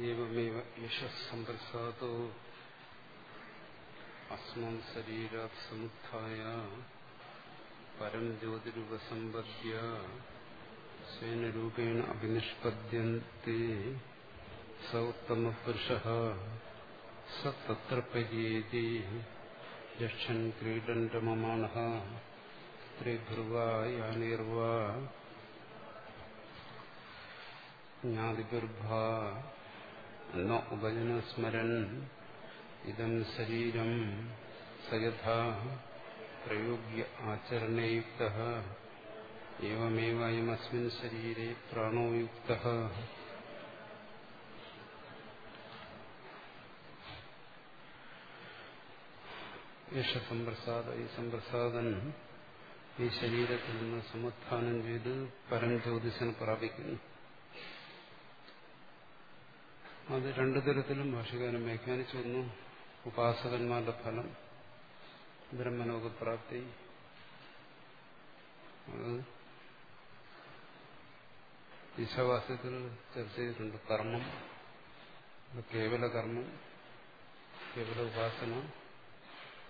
ഏവമേവ യശസ്സമ്പ്രസാദോ അസ്മാൻ ശരീരാത് സമുത്ഥായ. പരം ജ്യോതിരുപസമ്പദ്യ സ്വേന രൂപേണ അഭിനിഷ്പദ്യന്തി. സ ഉത്തമപുരുഷ. സ തത്ര പര്യേതി യക്ഷൻ ക്രീഡൻ ഉപജനസ്മരൻ ഇതം ശരീരം സയഥാ പ്രയോഗ്യ ആചരണയുക്ത ഏവമേവയമസ്മിൻ ശരീരെ പ്രാണോ യുക്ത യേശ സമ്പ്രസാദ ഈ സമ്പ്രസാദൻ ഈ ശരീരത്തിൽ നിന്ന് സമുത്ഥാനം ചെയ്ത് പരം ജ്യോതിഷന് പ്രാപിക്കുന്നു. അത് രണ്ടു തരത്തിലും ഭാഷകാരം വ്യാഖ്യാനിച്ചു വന്നു. ഉപാസകന്മാരുടെ ഫലം ബ്രഹ്മലോകപ്രാപ്തി അത് ഈശാവാസ്യത്തിൽ ചർച്ച ചെയ്തിട്ടുണ്ട്. കർമ്മം കേവല കർമ്മം കേവല ഉപാസന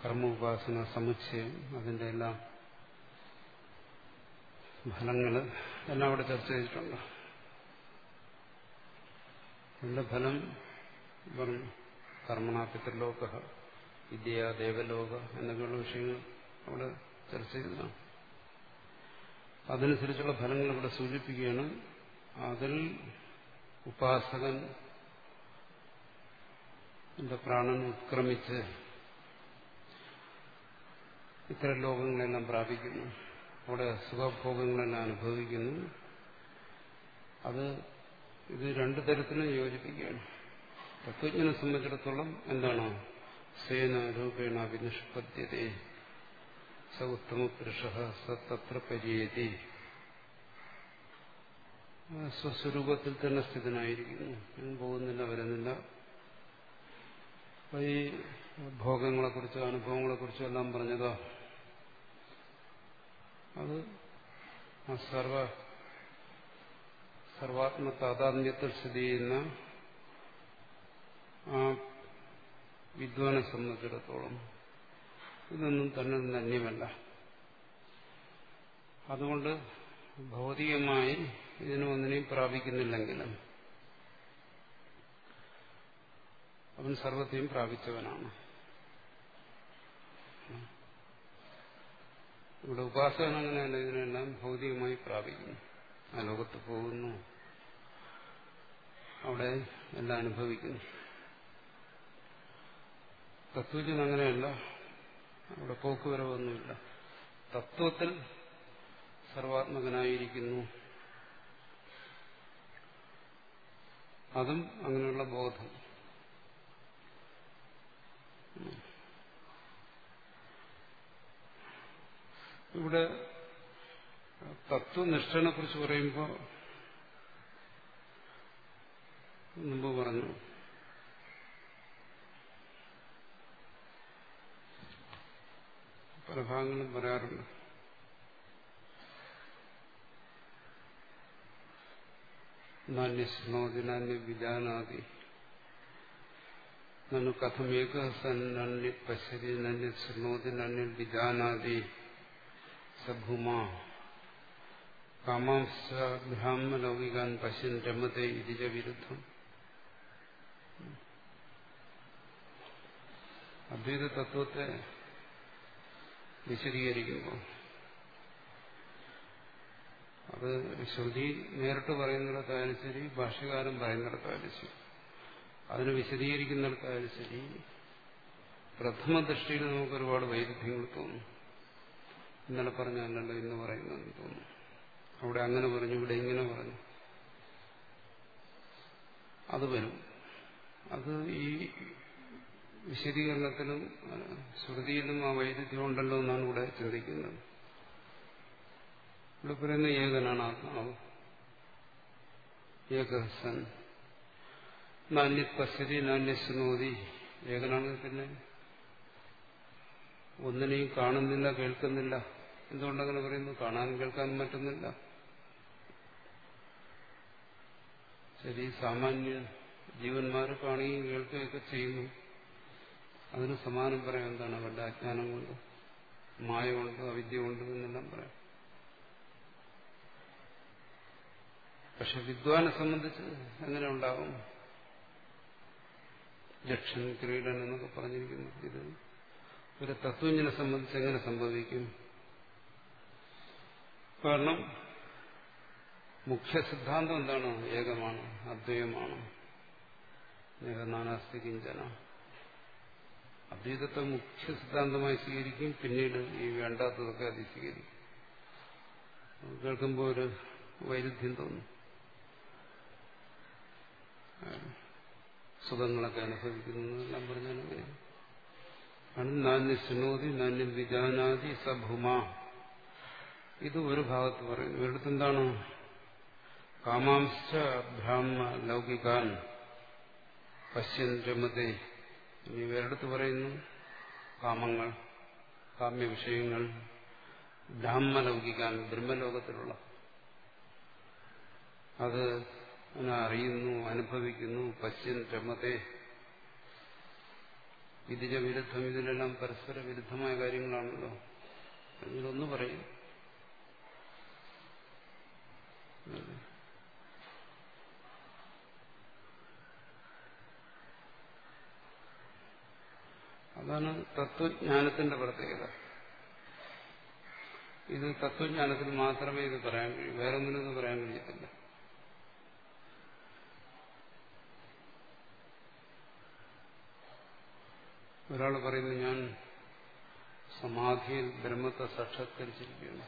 കർമ്മ ഉപാസന സമുച്ചയം അതിന്റെ എല്ലാം ഫലങ്ങൾ എല്ലാം അവിടെ ചർച്ച ചെയ്തിട്ടുണ്ട്. അതിന്റെ ഫലം പറഞ്ഞു. കർമ്മണ വിദ്യ ദേവലോക എന്നൊക്കെയുള്ള വിഷയങ്ങൾ അവിടെ ചർച്ച ചെയ്തതാണ്. അതനുസരിച്ചുള്ള ഫലങ്ങൾ ഇവിടെ സൂചിപ്പിക്കുകയാണ്. അതിൽ ഉപാസകൻ എന്റെ പ്രാണൻ ഉത്ക്രമിച്ച് ഇത്തരം ലോകങ്ങളെല്ലാം പ്രാപിക്കുന്നു. അവിടെ സുഖഭോഗങ്ങളെല്ലാം അനുഭവിക്കുന്നു. അത് ഇത് രണ്ടു തരത്തിലും യോജിപ്പിക്കുകയാണ്. തത്വജ്ഞനെ സംബന്ധിച്ചിടത്തോളം എന്താണ്? സേന രൂപേണ വിനിഷ്പദ്യത സ ഉത്തമ പുരുഷ സ തത്ര സ്വസ്വരൂപത്തിൽ തന്നെ സ്ഥിതനായിരിക്കുന്നു. പോകുന്നില്ല വരുന്നില്ല. ഈ ഭോഗങ്ങളെക്കുറിച്ചോ അനുഭവങ്ങളെക്കുറിച്ചോ എല്ലാം പറഞ്ഞതോ. അത് സർവ സർവാത്മ താതാത്മ്യത്തിൽ സ്ഥിതി ചെയ്യുന്ന ആ വിദ്വാനെ സംബന്ധിച്ചിടത്തോളം ഇതൊന്നും തന്നെ ധന്യമല്ല അതുകൊണ്ട് ഭൗതികമായി ഇതിനും ഒന്നിനെയും പ്രാപിക്കുന്നില്ലെങ്കിലും അവൻ സർവത്തെയും പ്രാപിച്ചവനാണ്. ഇവിടെ ഉപാസകൻ അങ്ങനെയല്ല ഇതിനെല്ലാം ഭൗതികമായി പ്രാപിക്കുന്നു. ആ ലോകത്ത് പോകുന്നു. അവിടെ എല്ലാം അനുഭവിക്കുന്നു. തത്വജ്ഞൻ അങ്ങനെയല്ല. അവിടെ പോക്കുവരവൊന്നുമില്ല. തത്വത്തിൽ സർവാത്മകനായിരിക്കുന്നു. അതും അങ്ങനെയുള്ള ബോധം. ഇവിടെ തത്വനിഷ്ഠനെ കുറിച്ച് പറയുമ്പോൾ മുമ്പ് പറഞ്ഞു. പല ഭാഗങ്ങളും പറയാറുണ്ട് നാന്യശ്നോതി നാന്യ വിജാനാതി നന്നു കഥമേക സന്യ പശ്യതി നന്യ ശൃണോതി നന്യ വിജാനാതി സഭൂമ പശ്യൻ രമത്തെ ഇതിജ വിരുദ്ധം അദ്വൈത തത്വത്തെ വിശദീകരിക്കുമ്പോൾ അത് ശ്രുതി നേരിട്ട് പറയുന്നിടത്തായാലും ശരി ഭാഷ്യകാരൻ പറയുന്നിടത്തായാലും ശരി. അതിന് വിശദീകരിക്കുന്നിടത്തായാലും ശരി. പ്രഥമ ദൃഷ്ടിയിൽ നമുക്ക് ഒരുപാട് വൈരുദ്ധ്യങ്ങൾ തോന്നും. ഇന്നലെ പറഞ്ഞല്ലോ ഇന്ന് പറയുന്നതെന്ന് തോന്നുന്നു. അവിടെ അങ്ങനെ പറഞ്ഞു ഇവിടെ ഇങ്ങനെ പറഞ്ഞു. അത് വരും. അത് ഈ വിശദീകരണത്തിലും ശ്രുതിയിലും ആ വൈരുദ്ധ്യം ഉണ്ടല്ലോ എന്നാണ് ഇവിടെ ചിന്തിക്കുന്നത് ഇവിടെ പറയുന്ന ഏകനാണ് ആത്മാവ്. ഏകസൻ നാന്യ സുനോതി ഏകനാണെങ്കിൽ പിന്നെ ഒന്നിനെയും കാണുന്നില്ല കേൾക്കുന്നില്ല. എന്തുകൊണ്ടങ്ങനെ പറയുന്നു? കാണാൻ കേൾക്കാനും പറ്റുന്നില്ല. ശരി സാമാന്യ ജീവന്മാർ കാണുകയും കേൾക്കുകയൊക്കെ ചെയ്യുന്നു. അതിന് സമാനം പറയാം എന്താണ്? അവരുടെ അജ്ഞാനം കൊണ്ട് മായ കൊണ്ട് അവിദ്യ കൊണ്ട് എന്നെല്ലാം പറയാം. പക്ഷെ വിദ്വാനെ സംബന്ധിച്ച് എങ്ങനെ ഉണ്ടാവും? ലക്ഷൻ ക്രീഡൻ എന്നൊക്കെ പറഞ്ഞിരിക്കുന്നു ഇത്. ഒരു തത്വജ്ഞനെ സംബന്ധിച്ച് എങ്ങനെ സംഭവിക്കും? കാരണം മുഖ്യ സിദ്ധാന്തം എന്താണ്? ഏകമാണ് അദ്വൈതമാണ് ഏകനാനാസ്തി കിഞ്ചന. അദ്വൈതത്തെ മുഖ്യ സിദ്ധാന്തമായി സ്വീകരിക്കും പിന്നീട് ഈ വേണ്ടാത്തതൊക്കെ അത് സ്വീകരിക്കും. കേൾക്കുമ്പോൾ ഒരു വൈരുദ്ധ്യം തോന്നും. സുഖങ്ങളൊക്കെ അനുഭവിക്കുന്നു എല്ലാം പറഞ്ഞാൽ നാന്യ ശൃണോതി നാന്യം വിജാനാതി സഭുമ ഇത് ഒരു ഭാഗത്ത് പറയുന്നു. ഒരിടത്ത് എന്താണ്? കാമാംശ ബ്രാഹ്മ ലൗകികാൻ പശ്യൻ രമതേ ഇനി വേറെടുത്ത് പറയുന്നു. കാമങ്ങൾ കാമ്യ വിഷയങ്ങൾ ബ്രാഹ്മലൗകികാൻ ബ്രഹ്മലോകത്തിലുള്ള. അത് അറിയുന്നു അനുഭവിക്കുന്നു പശ്യൻ രമതേ ഇതിന്റെ വിരുദ്ധം ഇതിലെല്ലാം പരസ്പര വിരുദ്ധമായ കാര്യങ്ങളാണല്ലോ. ഇതിലൊന്ന് പറയും. അതാണ് തത്വജ്ഞാനത്തിന്റെ പ്രത്യേകത. ഇത് തത്വജ്ഞാനത്തിൽ മാത്രമേ ഇത് പറയാൻ കഴിയൂ. വേറെ ഒന്നിനും ഇത് പറയാൻ കഴിയത്തില്ല. ഒരാൾ പറയുന്നു ഞാൻ സമാധിയിൽ ബ്രഹ്മത്തെ സാക്ഷാത്കരിച്ചിരിക്കുകയാണ്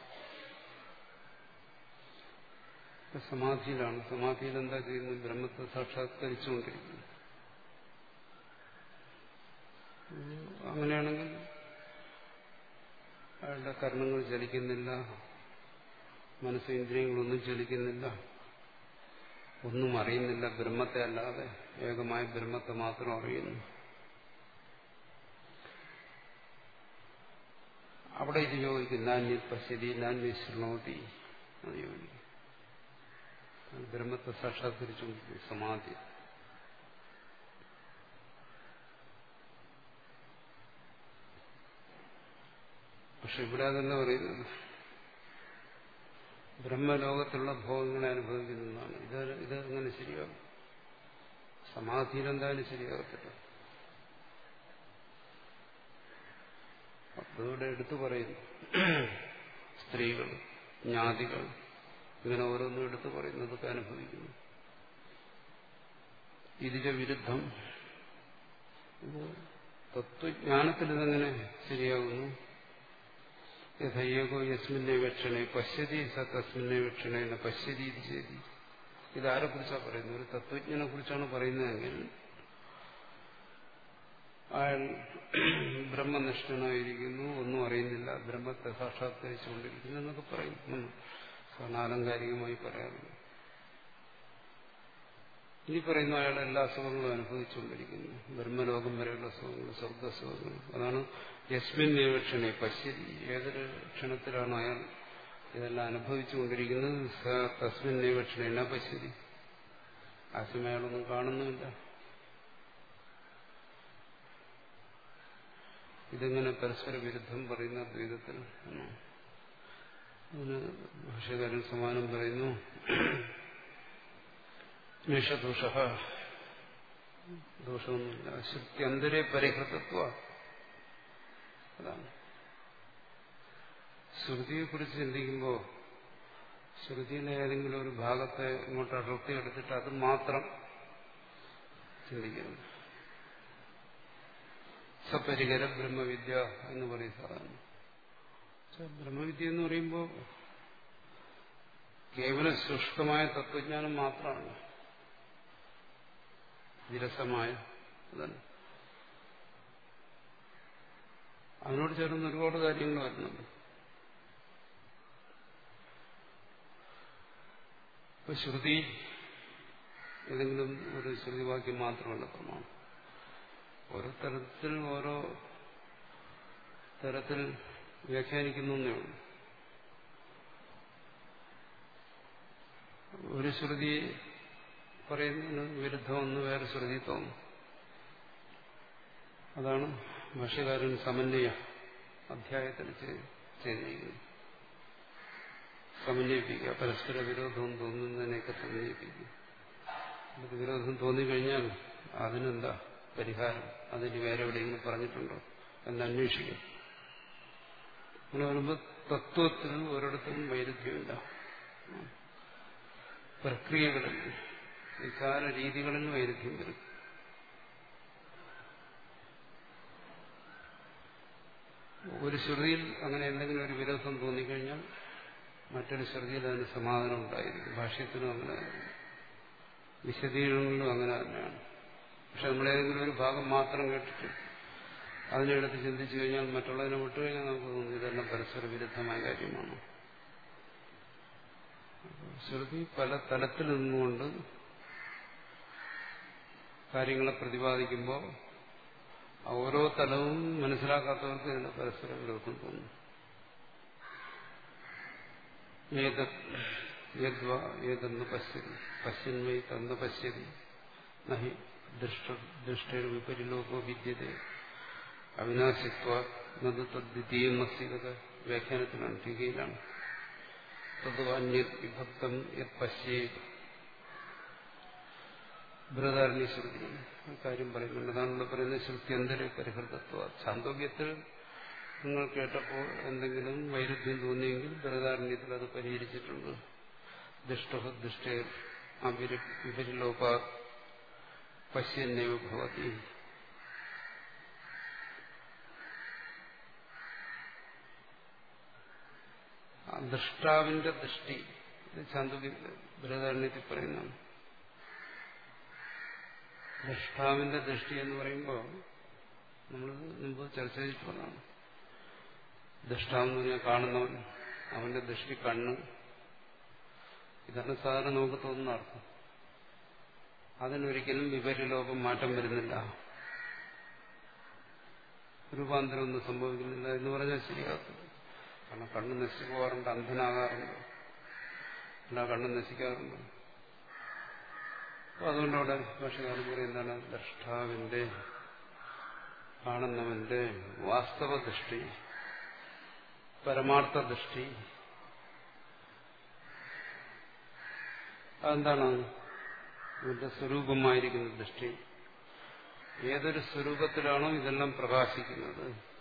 സമാധിയിലാണ്. സമാധിയിൽ എന്താ ചെയ്യുന്നത് ബ്രഹ്മത്തെ സാക്ഷാത്കരിച്ചുകൊണ്ടിരിക്കുന്നു. അങ്ങനെയാണെങ്കിൽ അയാളുടെ കർണങ്ങൾ ചലിക്കുന്നില്ല മനസ്സ് ഇന്ദ്രിയങ്ങളൊന്നും ചലിക്കുന്നില്ല ഒന്നും അറിയുന്നില്ല ബ്രഹ്മത്തെ അല്ലാതെ ഏകമായ ബ്രഹ്മത്തെ മാത്രം അറിയുന്നു. അവിടെ ഇത് ചോദിക്കും നാന്യ പശ്യതി നാന്യ ശൃണോതി അത് ചോദിക്കും ബ്രഹ്മത്തെ സാക്ഷാത്കരിച്ചുകൊണ്ടിരിക്കും സമാധി. പക്ഷെ ഇവിടെ അതെന്താ പറയുന്നത് ബ്രഹ്മലോകത്തുള്ള ഭോഗങ്ങളെ അനുഭവിക്കുന്നതാണ്. ഇത് ഇത് അങ്ങനെ ശരിയാകും. സമാധിയിലെന്തായാലും ശരിയാകത്തില്ല. അതുകൂടെ എടുത്തു പറയുന്നു. സ്ത്രീകൾ ജ്ഞാതികൾ ഇങ്ങനെ ഓരോന്നും എടുത്തു പറയുന്നതൊക്കെ അനുഭവിക്കുന്നു. ഇതിന്റെ വിരുദ്ധം തത്വജ്ഞാനത്തിൽ ഇതെങ്ങനെ ശരിയാകുന്നു? യഥയേകോ യസ്മിന്നെ വീക്ഷണേ പശ്യതി സ തസ്മിന്നെ വീക്ഷണേ പശ്യതി ഇത് ചെയ്തി. ഇതാരെ കുറിച്ചാണ് പറയുന്നത്? ഒരു തത്വജ്ഞനെ കുറിച്ചാണ് പറയുന്നതെങ്കിൽ അയാൾ ബ്രഹ്മനിഷ്ഠനായിരിക്കുന്നു. ഒന്നും അറിയുന്നില്ല. ബ്രഹ്മത്തെ സാക്ഷാത്കരിച്ചുകൊണ്ടിരിക്കുന്നു എന്നൊക്കെ പറയും. കാരണം ആലങ്കാരികമായി പറയാറുണ്ട്. ഇനി പറയുന്ന അയാൾ എല്ലാ സുഖങ്ങളും അനുഭവിച്ചുകൊണ്ടിരിക്കുന്നു. ബ്രഹ്മലോകം വരെയുള്ള സുഖങ്ങൾ സ്വർഗസുഖങ്ങൾ. അതാണ് യസ്മിൻ നിവേക്ഷണെ പശ്യതി. ഏതൊരു ക്ഷണത്തിലാണ് അയാൾ ഇതെല്ലാം അനുഭവിച്ചുകൊണ്ടിരിക്കുന്നത്? തസ്മിൻ നിവേക്ഷണ പശ്യതി? ആ സമയം കാണുന്നുമില്ല. ഇതെങ്ങനെ പരസ്പര വിരുദ്ധം പറയുന്ന ദ്വൈതത്തിൽ അതിന് ഭാഷകാരൻ സമാനം പറയുന്നു. മേഷദോഷ. ദോഷമൊന്നുമില്ല. ശുദ്ധ്യന്തരെ പരിഹൃതത്വ. അതാണ്. ശ്രുതിയെക്കുറിച്ച് ചിന്തിക്കുമ്പോൾ ശ്രുതിയിലെ ഏതെങ്കിലും ഒരു ഭാഗത്തെ ഇങ്ങോട്ട് അടർത്തിയെടുത്തിട്ട് അത് മാത്രം ചിന്തിക്കുന്നു സപരികര ബ്രഹ്മവിദ്യ എന്ന് പറയും സാധാരണ. ബ്രഹ്മവിദ്യ എന്ന് പറയുമ്പോൾ കേവലം ശുഷ്കമായ തത്വജ്ഞാനം മാത്രമാണ്. വിരസമായ അതിനോട് ചേർന്ന് ഒരുപാട് കാര്യങ്ങൾ വരുന്നുണ്ട്. ഇപ്പൊ ശ്രുതി ഏതെങ്കിലും ഒരു ശ്രുതിവാക്യം മാത്രമല്ല പ്രമാണം. ഓരോ തരത്തിൽ ഓരോ തരത്തിൽ വ്യാഖ്യാനിക്കുന്നു ഒരു ശ്രുതി പറയുന്നതിന് വിരുദ്ധമെന്ന് വേറെ ശ്രുതി തോന്നും. അതാണ് ഭക്ഷ്യകാരൻ സമന്വയ അധ്യായത്തിൽ ചെയ്തിരിക്കുന്നത്. സമന്വയിപ്പിക്കുക പരസ്പര വിരോധം തോന്നുന്നതിനെയൊക്കെ സമന്വയിപ്പിക്കുക. വിരോധം തോന്നിക്കഴിഞ്ഞാൽ അതിനെന്താ പരിഹാരം. അതിന് വേറെ എവിടെയെങ്കിലും പറഞ്ഞിട്ടുണ്ടോ? എന്ന് അന്വേഷിക്കും. അങ്ങനെ വരുമ്പോൾ തത്വത്തിൽ ഒരിടത്തും വൈരുദ്ധ്യമില്ല. പ്രക്രിയകളിൽ വിചാര രീതികളിൽ വൈരുദ്ധ്യം വരും. ഒരു ശ്രുതിയിൽ അങ്ങനെ എന്തെങ്കിലും ഒരു വിരോധം തോന്നിക്കഴിഞ്ഞാൽ മറ്റൊരു ശ്രുതിയിൽ അതിന് സമാധാനം ഉണ്ടായിരിക്കും. ഭാഷ്യത്തിനും അങ്ങനെ വിശദീകരണങ്ങളിലും അങ്ങനെ തന്നെയാണ്. പക്ഷെ നമ്മളേതെങ്കിലും ഒരു ഭാഗം മാത്രം കേട്ടിട്ട് അതിനെടുത്ത് ചിന്തിച്ചു കഴിഞ്ഞാൽ മറ്റുള്ളതിനെ വിട്ടുകഴിഞ്ഞാൽ നമുക്ക് തോന്നുന്നു ഇതെല്ലാം പരസ്പര വിരുദ്ധമായ കാര്യമാണ്. ശ്രുതി പല തലത്തിൽ നിന്നുകൊണ്ട് കാര്യങ്ങളെ പ്രതിപാദിക്കുമ്പോൾ ഓരോ തലവും മനസ്സിലാക്കാത്തവർക്ക് ഇതിന്റെ പരസ്പര വിരോധം തോന്നും ഏതെന്ന് പശ്യതി പശ്യന്മയി തന്ന് പശ്യതി നഹി ദൃഷ്ട വിപരിലോകോ വിദ്യത അവിനാശിത്വ നത് തദ്വിതീയം അസ്തികത വ്യാഖ്യാനത്തിലാണ് ടീകയിലാണ് തദ്വാന്യത് വിഭക്തം യത് പശ്യേ ബൃഹദാരണ്യ ശ്രുതി. കാര്യം പറയുന്നുണ്ട് അതാണല്ലോ പറയുന്നത് ശ്രുത്യന്തര പരിഹൃതത്വ. ചാന്തോക്യത്തിൽ നിങ്ങൾ കേട്ടപ്പോൾ എന്തെങ്കിലും വൈരുദ്ധ്യം തോന്നിയെങ്കിൽ ബൃഹദാരണ്യത്തിൽ അത് പരിഹരിച്ചിട്ടുണ്ട്. ദുഷ്ട ദുഷ്ട വിപരിലോക പശ്യന്നൈവ ഭവതി ദൃഷ്ടാവിന്റെ ദൃഷ്ടി ചാന്തോക്യ ബൃഹദാരണ്യത്തിൽ പറയുന്നതാണ്. ദൃഷ്ടാവിന്റെ ദൃഷ്ടി എന്ന് പറയുമ്പോൾ നമ്മൾ മുമ്പ് ചർച്ച ചെയ്തിട്ടുള്ളതാണ്. ദൃഷ്ടാവെന്ന് പറഞ്ഞാൽ കാണുന്നവൻ അവന്റെ ദൃഷ്ടി കണ്ണ്. ഇതാണ് സാധാരണ നമുക്ക് തോന്നുന്ന അർത്ഥം. അതിനൊരിക്കലും വിപരീലോകം മാറ്റം വരുന്നില്ല. രൂപാന്തരമൊന്നും സംഭവിക്കുന്നില്ല എന്ന് പറഞ്ഞാൽ ശരിയാകത്തില്ല. കാരണം കണ്ണ് നശിച്ചു പോകാറുണ്ട് അന്ധനാകാറുണ്ട്. എല്ലാ കണ്ണും നശിക്കാറുണ്ട്. അപ്പൊ അതുകൊണ്ട് അവിടെ ഭാഷകാരൻ പറയുന്നതാണ് ദ്രഷ്ടാവിന്റെ കാണുന്നവന്റെ വാസ്തവ ദൃഷ്ടി പരമാർത്ഥ ദൃഷ്ടി അതെന്താണ്? അതിന്റെ സ്വരൂപമായിരിക്കുന്ന ദൃഷ്ടി. ഏതൊരു സ്വരൂപത്തിലാണോ ഇതെല്ലാം പ്രകാശിക്കുന്നത്?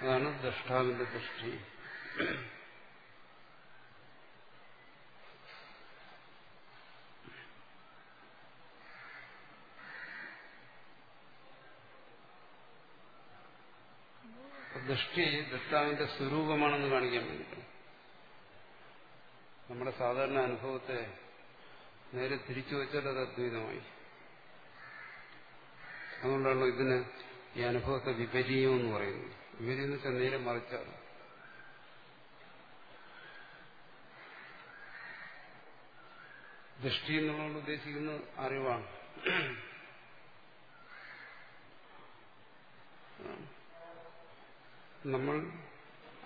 അതാണ് ദ്രഷ്ടാവിന്റെ ദൃഷ്ടി. ദൃഷ്ടി ദൃഷ്ടാവിന്റെ സ്വരൂപമാണെന്ന് കാണിക്കാൻ വേണ്ടിയിട്ടാണ് നമ്മുടെ സാധാരണ അനുഭവത്തെ നേരെ തിരിച്ചു വെച്ചാൽ അത് അദ്വൈതമായി. അതുകൊണ്ടാണല്ലോ ഇതിന് ഈ അനുഭവത്തെ വിപരീയം എന്ന് പറയുന്നത്. വിപരീയം എന്ന് വെച്ചാൽ നേരെ മറിച്ചാണ്. ദൃഷ്ടി എന്നുള്ളത് ഉദ്ദേശിക്കുന്നത് അറിവാണ്. നമ്മൾ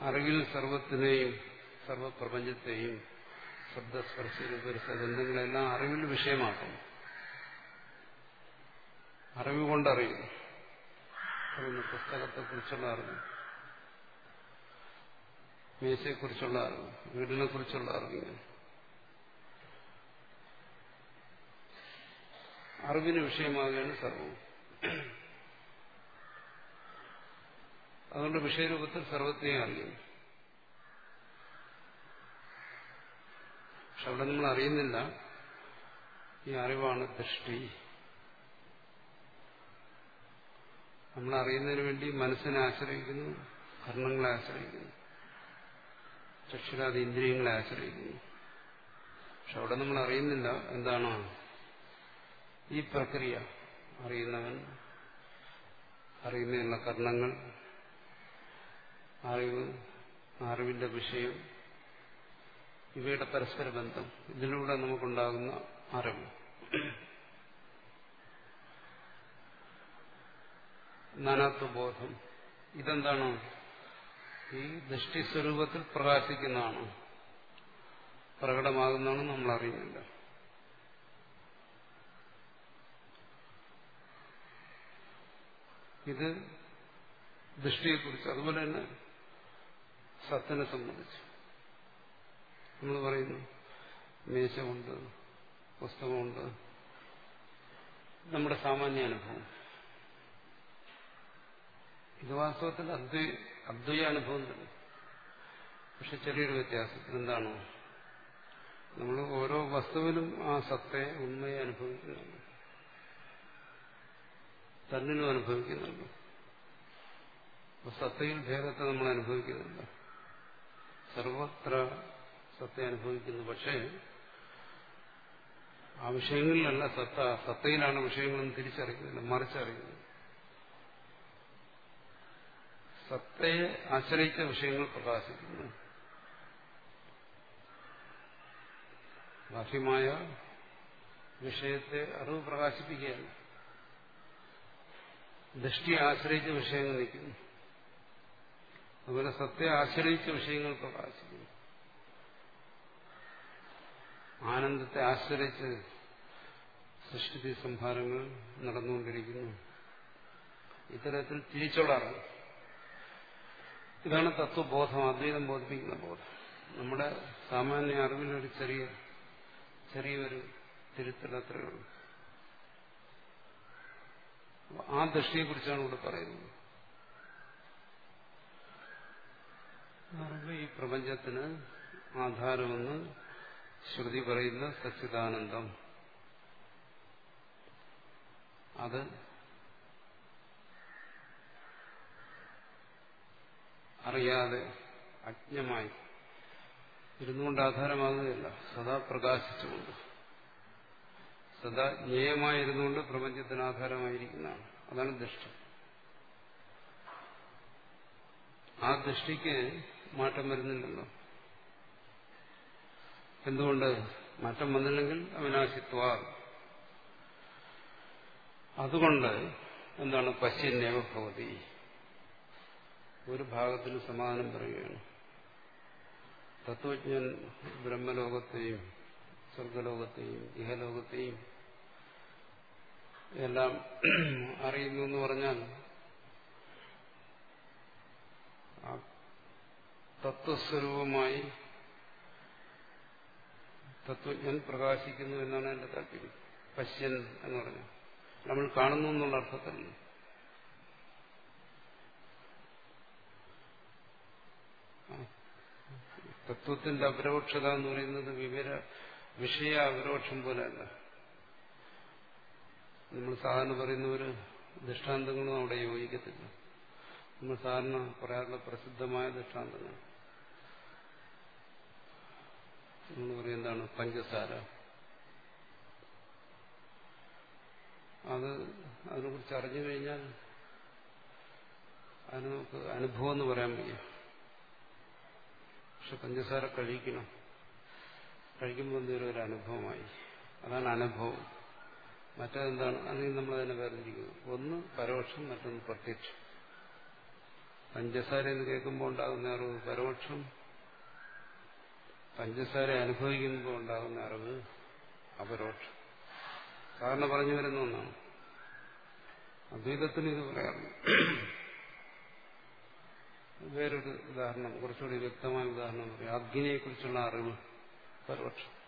അറിവിൽ സർവത്തിനെയും സർവപ്രപഞ്ചത്തെയും ശബ്ദസ്പർശബന്ധങ്ങളെല്ലാം അറിവിൽ വിഷയമാക്കും അറിവ് കൊണ്ടറിയും. അറിയുന്നു പുസ്തകത്തെക്കുറിച്ചുള്ള അറിവ് മേശയെക്കുറിച്ചുള്ള അറിവ് വീടിനെ കുറിച്ചുള്ള അറിവ്. അറിവിന് വിഷയമാകുകയാണ് സർവവും അതുകൊണ്ട് വിഷയരൂപത്തിൽ സർവത്തെയും അറിയുന്നു പക്ഷെ അവിടെ നിങ്ങൾ അറിയുന്നില്ല. ഈ അറിവാണ് ദൃഷ്ടി നമ്മൾ അറിയുന്നതിന് വേണ്ടി മനസ്സിനെ ആശ്രയിക്കുന്നു കർണങ്ങളെ ആശ്രയിക്കുന്നു ചക്ഷുരാതി ഇന്ദ്രിയങ്ങളെ ആശ്രയിക്കുന്നു. പക്ഷെ അവിടെ നമ്മൾ അറിയുന്നില്ല എന്താണ് ഈ പ്രക്രിയ. അറിയുന്നവൻ അറിയുന്നതിനുള്ള കർണങ്ങൾ അറിവ് അറിവിന്റെ വിഷയം ഇവയുടെ പരസ്പര ബന്ധം ഇതിലൂടെ നമുക്കുണ്ടാകുന്ന അറിവ്. നാനാത്വബോധം. ഇതെന്താണ്? ഈ ദൃഷ്ടി സ്വരൂപത്തിൽ പ്രകാശിക്കുന്നതാണ്. പ്രകടമാകുന്നതാണ് നമ്മൾ അറിയുന്നില്ല ഇത് ദൃഷ്ടിയെക്കുറിച്ച് അതുപോലെ തന്നെ സത്തിനെ സംബന്ധിച്ച്. നമ്മൾ പറയുന്നു മേശമുണ്ട് പുസ്തകമുണ്ട്. നമ്മുടെ സാമാന്യ അനുഭവം. ഇത് വാസ്തവത്തിൽ അദ്വൈ അദ്വൈ അനുഭവം തന്നെ പക്ഷെ ചെറിയൊരു വ്യത്യാസം. എന്താണോ? നമ്മൾ ഓരോ വസ്തുവിലും ആ സത്തയെ ഉണ്മയെ അനുഭവിക്കുന്നുണ്ട്. തന്നിലും അനുഭവിക്കുന്നുണ്ട്. സത്തയിൽ ഭേദത്തെ നമ്മൾ അനുഭവിക്കുന്നില്ല സർവത്ര സത്തയെ അനുഭവിക്കുന്നു. പക്ഷേ ആ വിഷയങ്ങളിലല്ല സത്ത. സത്തയിലാണ് വിഷയങ്ങളെന്ന് തിരിച്ചറിയുന്നില്ല മറിച്ചറിയുന്നത്. സത്തയെ ആശ്രയിച്ച വിഷയങ്ങൾ പ്രകാശിക്കുന്നു. ബാഹ്യമായ വിഷയത്തെ അറിവ് പ്രകാശിപ്പിക്കുകയാണ്. ദൃഷ്ടിയെ ആശ്രയിച്ച വിഷയങ്ങൾ നിൽക്കുന്നു. അതുപോലെ സത്യം ആശ്രയിച്ച വിഷയങ്ങൾ പ്രകാശിക്കുന്നു ആനന്ദത്തെ ആശ്രയിച്ച് സൃഷ്ടി സംഹാരങ്ങൾ നടന്നുകൊണ്ടിരിക്കുന്നു. ഇത്തരത്തിൽ തിരിച്ചുള്ള ഇതാണ് തത്വബോധം അദ്വൈതം ബോധിപ്പിക്കുന്ന ബോധം. നമ്മുടെ സാമാന്യ അറിവിനൊരു ചെറിയ ചെറിയൊരു തിരുത്തൽ അത്രയുള്ളൂ ആ ദൃഷ്ടിയെക്കുറിച്ചാണ് ഇവിടെ പറയുന്നത്. ഈ പ്രപഞ്ചത്തിന് ആധാരമെന്ന് ശ്രുതി പറയുന്ന സച്ചിദാനന്ദം. അത് അറിയാതെ അജ്ഞമായി ഇരുന്നുകൊണ്ട് ആധാരമാകുകയില്ല സദാ പ്രകാശിച്ചുകൊണ്ട്. സദാ ജ്ഞേയമായിരുന്നുകൊണ്ട് പ്രപഞ്ചത്തിന് ആധാരമായിരിക്കുന്നതാണ്. അതാണ് ദൃഷ്ടി. ആ ദൃഷ്ടിക്ക് മാറ്റം വരുന്നില്ലല്ലോ. എന്തുകൊണ്ട് മാറ്റം വന്നില്ലെങ്കിൽ അവിനാശിത്വ. അതുകൊണ്ട് എന്താണ് പശ്ചിന്യമഭവതി ഭവതി. ഒരു ഭാഗത്തിന് സമാധാനം പറയുകയാണ്. തത്വജ്ഞൻ ബ്രഹ്മലോകത്തെയും സ്വർഗലോകത്തെയും ഇഹലോകത്തെയും എല്ലാം അറിയുന്നു എന്ന് പറഞ്ഞാൽ തത്വസ്വരൂപമായി തത്വജ്ഞൻ പ്രകാശിക്കുന്നു എന്നാണ് എന്റെ താല്പര്യം. പശ്യൻ എന്ന് പറഞ്ഞു നമ്മൾ കാണുന്നു എന്നുള്ള അർത്ഥത്തിൽ തത്വത്തിന്റെ അപരോക്ഷത എന്ന് പറയുന്നത് വിവര വിഷയ അപരോക്ഷം പോലെയല്ല. നമ്മൾ സാധാരണ പറയുന്ന ഒരു ദൃഷ്ടാന്തങ്ങളും അവിടെ യോജിക്കത്തില്ല. നമ്മൾ സാധാരണ പറയാറുള്ള പ്രസിദ്ധമായ ദൃഷ്ടാന്തങ്ങൾ. നമ്മൾ പറയുന്നതാണ് പഞ്ചസാര. അത് അതിനെക്കുറിച്ച് അറിഞ്ഞു കഴിഞ്ഞാൽ അതിന് നമുക്ക് അനുഭവം എന്ന് പറയാൻ വയ്യ. പക്ഷെ പഞ്ചസാര കഴിക്കണം. കഴിക്കുമ്പോൾ എന്തെങ്കിലും ഒരു അനുഭവമായി. അതാണ് അനുഭവം. മറ്റേതെന്താണ്? അല്ലെങ്കിൽ നമ്മൾ അതിനെ വേർതിരിക്കുന്നത് ഒന്ന് പരോക്ഷം മറ്റൊന്ന് പ്രത്യക്ഷം. പഞ്ചസാര എന്ന് കേൾക്കുമ്പോൾ ഉണ്ടാകുന്ന അറിവ് പരോക്ഷം പഞ്ചസാര അനുഭവിക്കുമ്പോൾ ഉണ്ടാകുന്ന അറിവ് അപരോക്ഷം. സാധാരണ പറഞ്ഞു വരുന്ന ഒന്നാണ്. അദ്വൈതത്തിന് ഇത് പറയാറുണ്ട്. വേറൊരു ഉദാഹരണം കുറച്ചുകൂടി വ്യക്തമായ ഉദാഹരണം പറയാം. അഗ്നിയെ കുറിച്ചുള്ള അറിവ് പരോക്ഷം.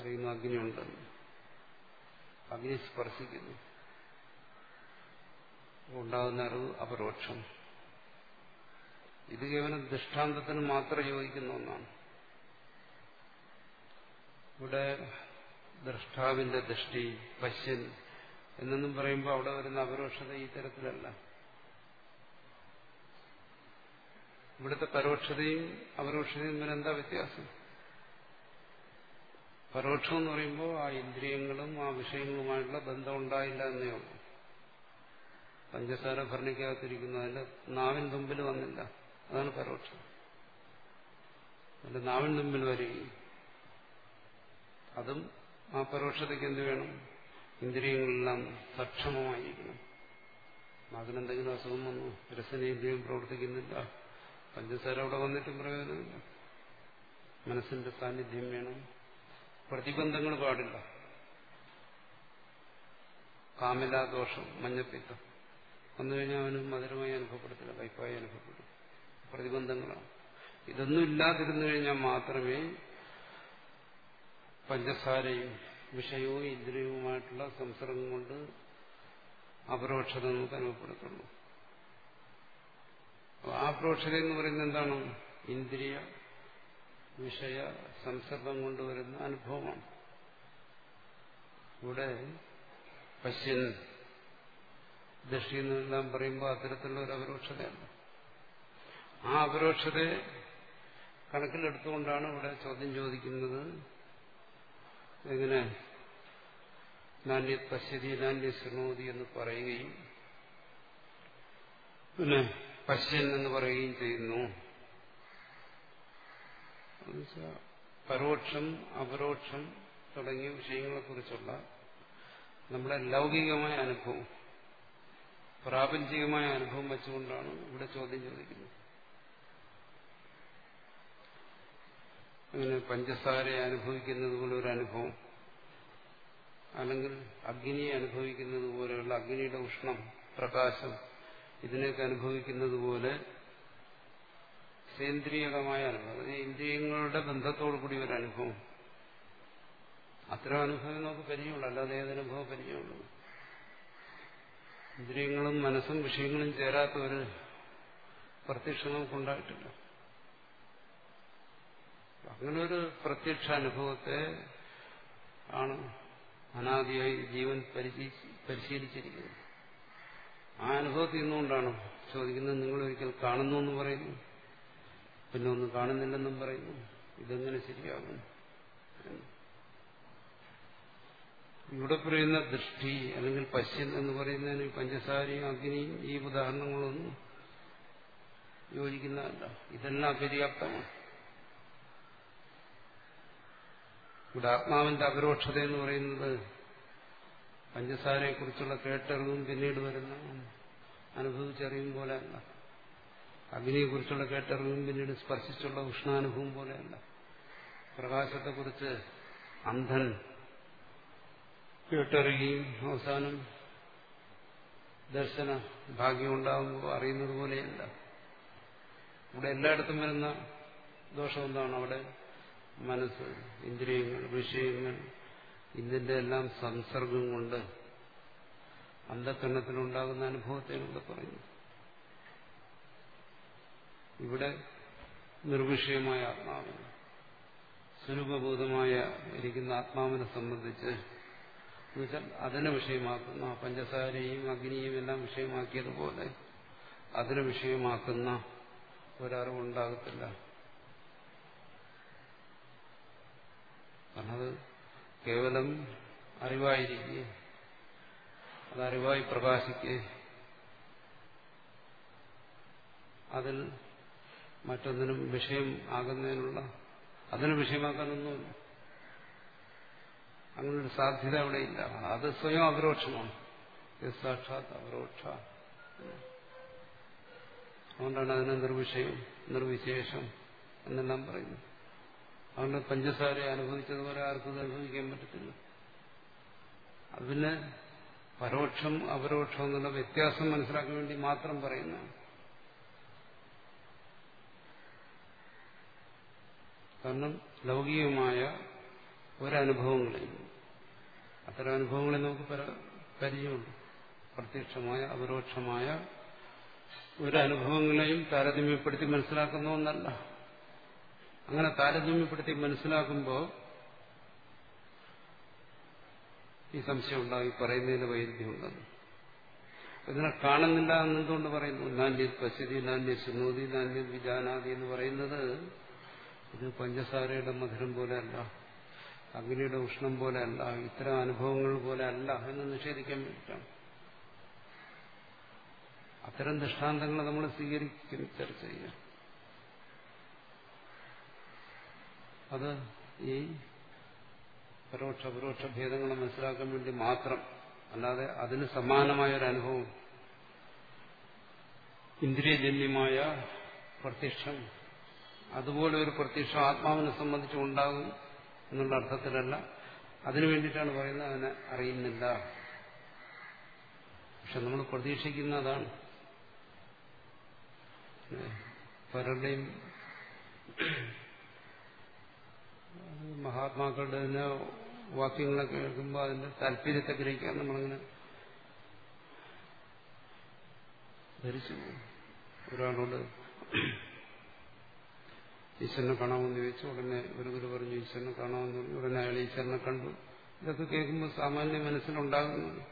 അറിയുന്ന അഗ്നി ഉണ്ടെന്ന്. അഗ്നി സ്പർശിക്കുന്നു. ഉണ്ടാകുന്ന അറിവ് അപരോക്ഷം. ഇത് കേവലം ദൃഷ്ടാന്തത്തിന് മാത്രം യോജിക്കുന്ന ഒന്നാണ്. ഇവിടെ ദ്രഷ്ടാവിന്റെ ദൃഷ്ടി പശ്യൻ എന്നൊന്നും പറയുമ്പോൾ അവിടെ വരുന്ന അപരോക്ഷത ഈ തരത്തിലല്ല. ഇവിടുത്തെ പരോക്ഷതയും അപരോക്ഷതയും തമ്മിൽ എന്താ വ്യത്യാസം? പരോക്ഷം എന്ന് പറയുമ്പോൾ ആ ഇന്ദ്രിയങ്ങളും ആ വിഷയങ്ങളുമായിട്ടുള്ള ബന്ധം ഉണ്ടായില്ല എന്നേ ഉള്ളൂ. പഞ്ചസാര ഭരണിക്കകത്തിരിക്കുന്നതിന്റെ നാവിൻ തുമ്പിൽ വന്നില്ല. അതാണ് പരോക്ഷം. അതിന്റെ നാവിൻ തുമ്പിൽ വരികയും അതും ആ പരോക്ഷതയ്ക്ക് എന്ത് വേണം? ഇന്ദ്രിയങ്ങളെല്ലാം സക്ഷമമായിരിക്കണം. അതിനെന്തെങ്കിലും അസുഖം വന്നു രസനേന്ദ്രിയം പ്രവർത്തിക്കുന്നില്ല. പഞ്ചസാര അവിടെ വന്നിട്ടും പ്രയോജനമില്ല. മനസ്സിന്റെ സാന്നിധ്യം വേണം. പ്രതിബന്ധങ്ങൾ പാടില്ല. കാമിലാദോഷം മഞ്ഞപ്പിത്തം. വന്നു കഴിഞ്ഞാൽ അവന് മധുരമായി അനുഭവപ്പെടത്തില്ല വൈപ്പായി അനുഭവപ്പെടും. പ്രതിബന്ധങ്ങളാണ്. ഇതൊന്നും ഇല്ലാതിരുന്നു കഴിഞ്ഞാൽ മാത്രമേ പഞ്ചസാരയും വിഷയവും ഇന്ദ്രിയവുമായിട്ടുള്ള സംസർഗം കൊണ്ട് അപരോക്ഷത നമുക്ക് അനുഭവപ്പെടുത്തുള്ളൂ ആ പ്രോക്ഷത എന്ന് പറയുന്നത് എന്താണ്? ഇന്ദ്രിയ വിഷയ സംസർഗം കൊണ്ടുവരുന്ന അനുഭവമാണ്. ഇവിടെ പശ്യൻ ദൃഷ്ടി എന്നെല്ലാം പറയുമ്പോൾ അത്തരത്തിലുള്ള ഒരു അപരോക്ഷതയാണ്. ആ അപരോക്ഷതയെ കണക്കിലെടുത്തുകൊണ്ടാണ് ഇവിടെ ചോദ്യം ചോദിക്കുന്നത്. എങ്ങനെ നാണ്യ പശ്യതി നാണ്യ ശൃണോതി എന്ന് പറയുകയും പിന്നെ പശ്യൻ എന്ന് പറയുകയും ചെയ്യുന്നു. പരോക്ഷം അപരോക്ഷം തുടങ്ങിയ വിഷയങ്ങളെക്കുറിച്ചുള്ള നമ്മുടെ ലൗകികമായ അനുഭവം പ്രാപഞ്ചികമായ അനുഭവം വെച്ചുകൊണ്ടാണ് ഇവിടെ ചോദ്യം ചോദിക്കുന്നത്. അങ്ങനെ പഞ്ചസാരയെ അനുഭവിക്കുന്നത് പോലെ ഒരു അനുഭവം. അല്ലെങ്കിൽ അഗ്നിയെ അനുഭവിക്കുന്നത് പോലെയുള്ള അഗ്നിയുടെ ഉഷ്ണം പ്രകാശം ഇതിനെയൊക്കെ അനുഭവിക്കുന്നത് പോലെ സേന്ദ്രിയകമായ അനുഭവം. ഇന്ദ്രിയങ്ങളുടെ ബന്ധത്തോടു കൂടി ഒരു അനുഭവം. അത്തരം അനുഭവം നമുക്ക് പരിചയമുള്ളൂ. അല്ലാതെ ഏതനുഭവം പരിചയമുള്ളൂ. ഇന്ദ്രിയങ്ങളും മനസ്സും വിഷയങ്ങളും ചേരാത്ത ഒരു പ്രത്യക്ഷം നമുക്കുണ്ടായിട്ടില്ല. അങ്ങനെ ഒരു പ്രത്യക്ഷ അനുഭവത്തെ ആണ് അനാദിയായി ജീവൻ പരിശീലിച്ചിരിക്കുന്നത്. ആ അനുഭവത്തിൽ നിന്നുകൊണ്ടാണ് ചോദിക്കുന്നത് നിങ്ങൾ ഒരിക്കൽ കാണുന്നു എന്ന് പറയുന്നു. പിന്നെ ഒന്നും കാണുന്നില്ലെന്നും പറയുന്നു. ഇതെങ്ങനെ ശരിയാകും? ഇവിടെ പറയുന്ന ദൃഷ്ടി അല്ലെങ്കിൽ പശ്യൻ എന്ന് പറയുന്നതിന് പഞ്ചസാരയും അഗ്നിയും ഈ ഉദാഹരണങ്ങളൊന്നും യോജിക്കുന്നതല്ല. ഇതെല്ലാം അപര്യാപ്തമാണ്. ഇവിടെ ആത്മാവിന്റെ അപരോക്ഷത എന്ന് പറയുന്നത് പഞ്ചസാരയെക്കുറിച്ചുള്ള കേട്ടറിവും പിന്നീട് വരുന്ന അനുഭവിച്ചറിയും പോലെയല്ല. അഗ്നിയെക്കുറിച്ചുള്ള കേട്ടറിവും പിന്നീട് സ്പർശിച്ചുള്ള ഉഷ്ണാനുഭവം പോലെയല്ല. പ്രകാശത്തെക്കുറിച്ച് അന്ധൻ കേട്ടറിയുകയും അവസാനം ദർശന ഭാഗ്യം ഉണ്ടാകുമ്പോൾ അറിയുന്നത് പോലെയല്ല. ഇവിടെ എല്ലായിടത്തും വരുന്ന ദോഷം എന്താണ്? അവിടെ മനസ്സ് ഇന്ദ്രിയങ്ങൾ വിഷയങ്ങൾ ഇതിന്റെ എല്ലാം സംസർഗം കൊണ്ട് അന്ധക്കരണത്തിനുണ്ടാകുന്ന അനുഭവത്തെ ഇവിടെ പറയുന്നു. ഇവിടെ നിർവിഷയമായ ആത്മാവിന് സ്വരൂപബോധമായ ഇരിക്കുന്ന ആത്മാവിനെ സംബന്ധിച്ച് എന്നുവെച്ചാൽ അതിനെ വിഷയമാക്കുന്ന പഞ്ചസാരയും അഗ്നിയും എല്ലാം വിഷയമാക്കിയതുപോലെ അതിനെ വിഷയമാക്കുന്ന ഒരറിവുണ്ടാകത്തില്ല. കാരണം അത് കേവലം അറിവായിരിക്കേ അത് അറിവായി പ്രകാശിക്കേ. അതിൽ മറ്റൊന്നിനും വിഷയം ആകുന്നതിനുള്ള അതിന് വിഷയമാക്കാനൊന്നുമില്ല അങ്ങനൊരു സാധ്യത അവിടെയില്ല. അത് സ്വയം അപരോക്ഷമാണ് സാക്ഷാത് അപരോക്ഷ അതുകൊണ്ടാണ് അതിനെ നിർവിഷയം നിർവിശേഷം എന്നെല്ലാം പറയുന്നത്. അതുകൊണ്ട് പഞ്ചസാര അനുഭവിച്ചതുപോലെ ആർക്കും അനുഭവിക്കാൻ പറ്റത്തില്ല. അത് പിന്നെ പരോക്ഷം അപരോക്ഷം എന്നുള്ള വ്യത്യാസം മനസ്സിലാക്കാൻ വേണ്ടി മാത്രം പറയുന്നതാണ്. കാരണം ലൗകികമായ ഒരനുഭവങ്ങളെയും അത്തരം അനുഭവങ്ങളെ നമുക്ക് പരിചയമുണ്ട്. പ്രത്യക്ഷമായ അപരോക്ഷമായ ഒരനുഭവങ്ങളെയും താരതമ്യപ്പെടുത്തി മനസ്സിലാക്കുന്ന ഒന്നല്ല അങ്ങനെ താരതമ്യപ്പെടുത്തി മനസ്സിലാക്കുമ്പോൾ ഈ സംശയം ഉണ്ടായി പറയുന്നതിന് വൈരുദ്ധ്യമുണ്ടെന്ന് ഇതിനെ കാണുന്നില്ല എന്നെന്തുകൊണ്ട് പറയുന്നു നാന്യ പശ്യതി നാന്യ ശുനോതി നാന്യ വിജാനാദി എന്ന് പറയുന്നത് ഇത് പഞ്ചസാരയുടെ മധുരം പോലെയല്ല അഗ്നിയുടെ ഉഷ്ണം പോലെയല്ല ഇത്തരം അനുഭവങ്ങൾ പോലെ അല്ല എന്ന് നിഷേധിക്കാൻ വേണ്ടിയിട്ടാണ്. അത്തരം ദൃഷ്ടാന്തങ്ങൾ നമ്മൾ സ്വീകരിക്കും ചർച്ച ചെയ്യാം. അത് ഈ പരോക്ഷ പരോക്ഷ ഭേദങ്ങളെ മനസ്സിലാക്കാൻ വേണ്ടി മാത്രം. അല്ലാതെ അതിന് സമാനമായ ഒരു അനുഭവം ഇന്ദ്രിയജന്യമായ പ്രത്യക്ഷം അതുപോലെ ഒരു പ്രത്യക്ഷം ആത്മാവിനെ സംബന്ധിച്ച് ഉണ്ടാകും എന്നുള്ള അർത്ഥത്തിലല്ല. അതിനു വേണ്ടിയിട്ടാണ് പറയുന്നത് അതിനെ അറിയുന്നില്ല. പക്ഷെ നമ്മൾ പ്രതീക്ഷിക്കുന്ന അതാണ് പലരുടെയും മഹാത്മാക്കളുടെ തന്നെ വാക്യങ്ങളൊക്കെ കേൾക്കുമ്പോൾ അതിന്റെ താല്പര്യത്തെ ഗ്രഹിക്കാൻ നമ്മളിങ്ങനെ ധരിച്ചു ഒരാളോട് ഈശ്വരനെ കാണാമെന്ന് ചോദിച്ചു ഉടനെ ഒരു ഗുരു പറഞ്ഞു ഈശ്വരനെ കാണാമെന്ന് പറഞ്ഞു. ഉടനെ അയാൾ ഈശ്വരനെ കണ്ടു. ഇതൊക്കെ കേൾക്കുമ്പോൾ സാമാന്യ മനസ്സിലുണ്ടാകുന്നു.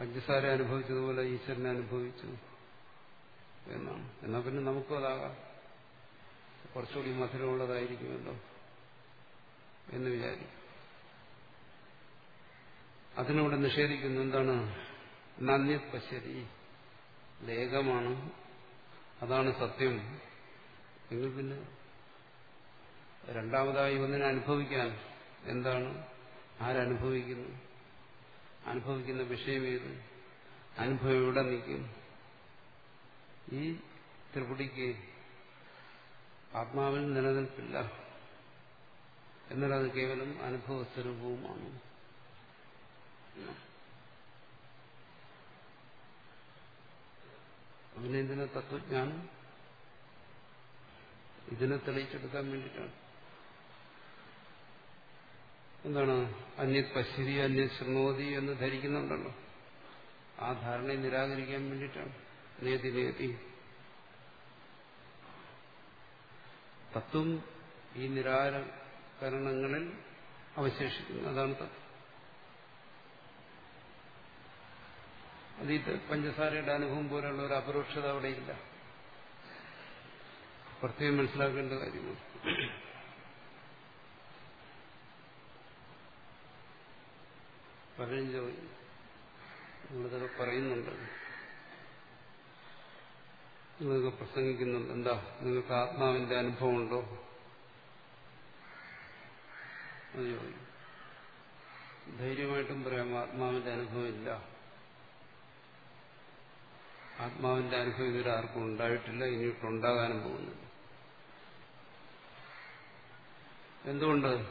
പഞ്ചസാര അനുഭവിച്ചതുപോലെ ഈശ്വരനെ അനുഭവിച്ചു എന്നാണ്. എന്നാൽ പിന്നെ നമുക്കും അതാകാം. കുറച്ചുകൂടി മധുരമുള്ളതായിരിക്കുമല്ലോ. എന്ന് വിചാരിക്കും. അതിനോട് നിഷേധിക്കുന്നു എന്താണ്? നന്ദി പശ്യതി. ലേഖമാണ് അതാണ് സത്യം. നിങ്ങൾ പിന്നെ രണ്ടാമതായി ഒന്നിനെ അനുഭവിക്കാൻ എന്താണ്? ആരനുഭവിക്കുന്നു? അനുഭവിക്കുന്ന വിഷയം ഏത്? അനുഭവം എവിടെ നിൽക്കും? ഈ ത്രിപുടിക്ക് ആത്മാവിൽ നിലനിൽപ്പില്ല. എന്നാൽ അത് കേവലം അനുഭവ സ്വരൂപവുമാണ് അഭിനന്ദന തത്വജ്ഞാനം ഇതിനെ തെളിയിച്ചെടുക്കാൻ വേണ്ടിയിട്ടാണ്. എന്താണ്? അന്യത് പശ്യതി അന്യത് ശൃണോതി എന്ന് ധരിക്കുന്നുണ്ടല്ലോ. ആ ധാരണയെ നിരാകരിക്കാൻ വേണ്ടിയിട്ടാണ്. നേതി നേതി. തത്വം ഈ നിരാകരണങ്ങളിൽ അവശേഷിക്കുന്നു. അതാണ് തത്വം. അത് ഈ പഞ്ചസാരയുടെ അനുഭവം പോലെയുള്ള ഒരു അപരോക്ഷത അവിടെയില്ല. പ്രത്യേകം മനസ്സിലാക്കേണ്ട കാര്യമാണ്. ചോദിക്കും നിങ്ങളിതൊക്കെ പറയുന്നുണ്ട്. നിങ്ങളൊക്കെ പ്രസംഗിക്കുന്നുണ്ട്. എന്താ? നിങ്ങൾക്ക് ആത്മാവിന്റെ അനുഭവം ഉണ്ടോ അത് ചോദിക്കും ധൈര്യമായിട്ടും പറയാം ആത്മാവിന്റെ അനുഭവം ഇല്ല ആത്മാവിന്റെ അനുഭവം ഇതുവരെ ആർക്കും ഉണ്ടായിട്ടില്ല ഇനിയിട്ടുണ്ടാകാനും പോകുന്നില്ല. എന്തുകൊണ്ട്?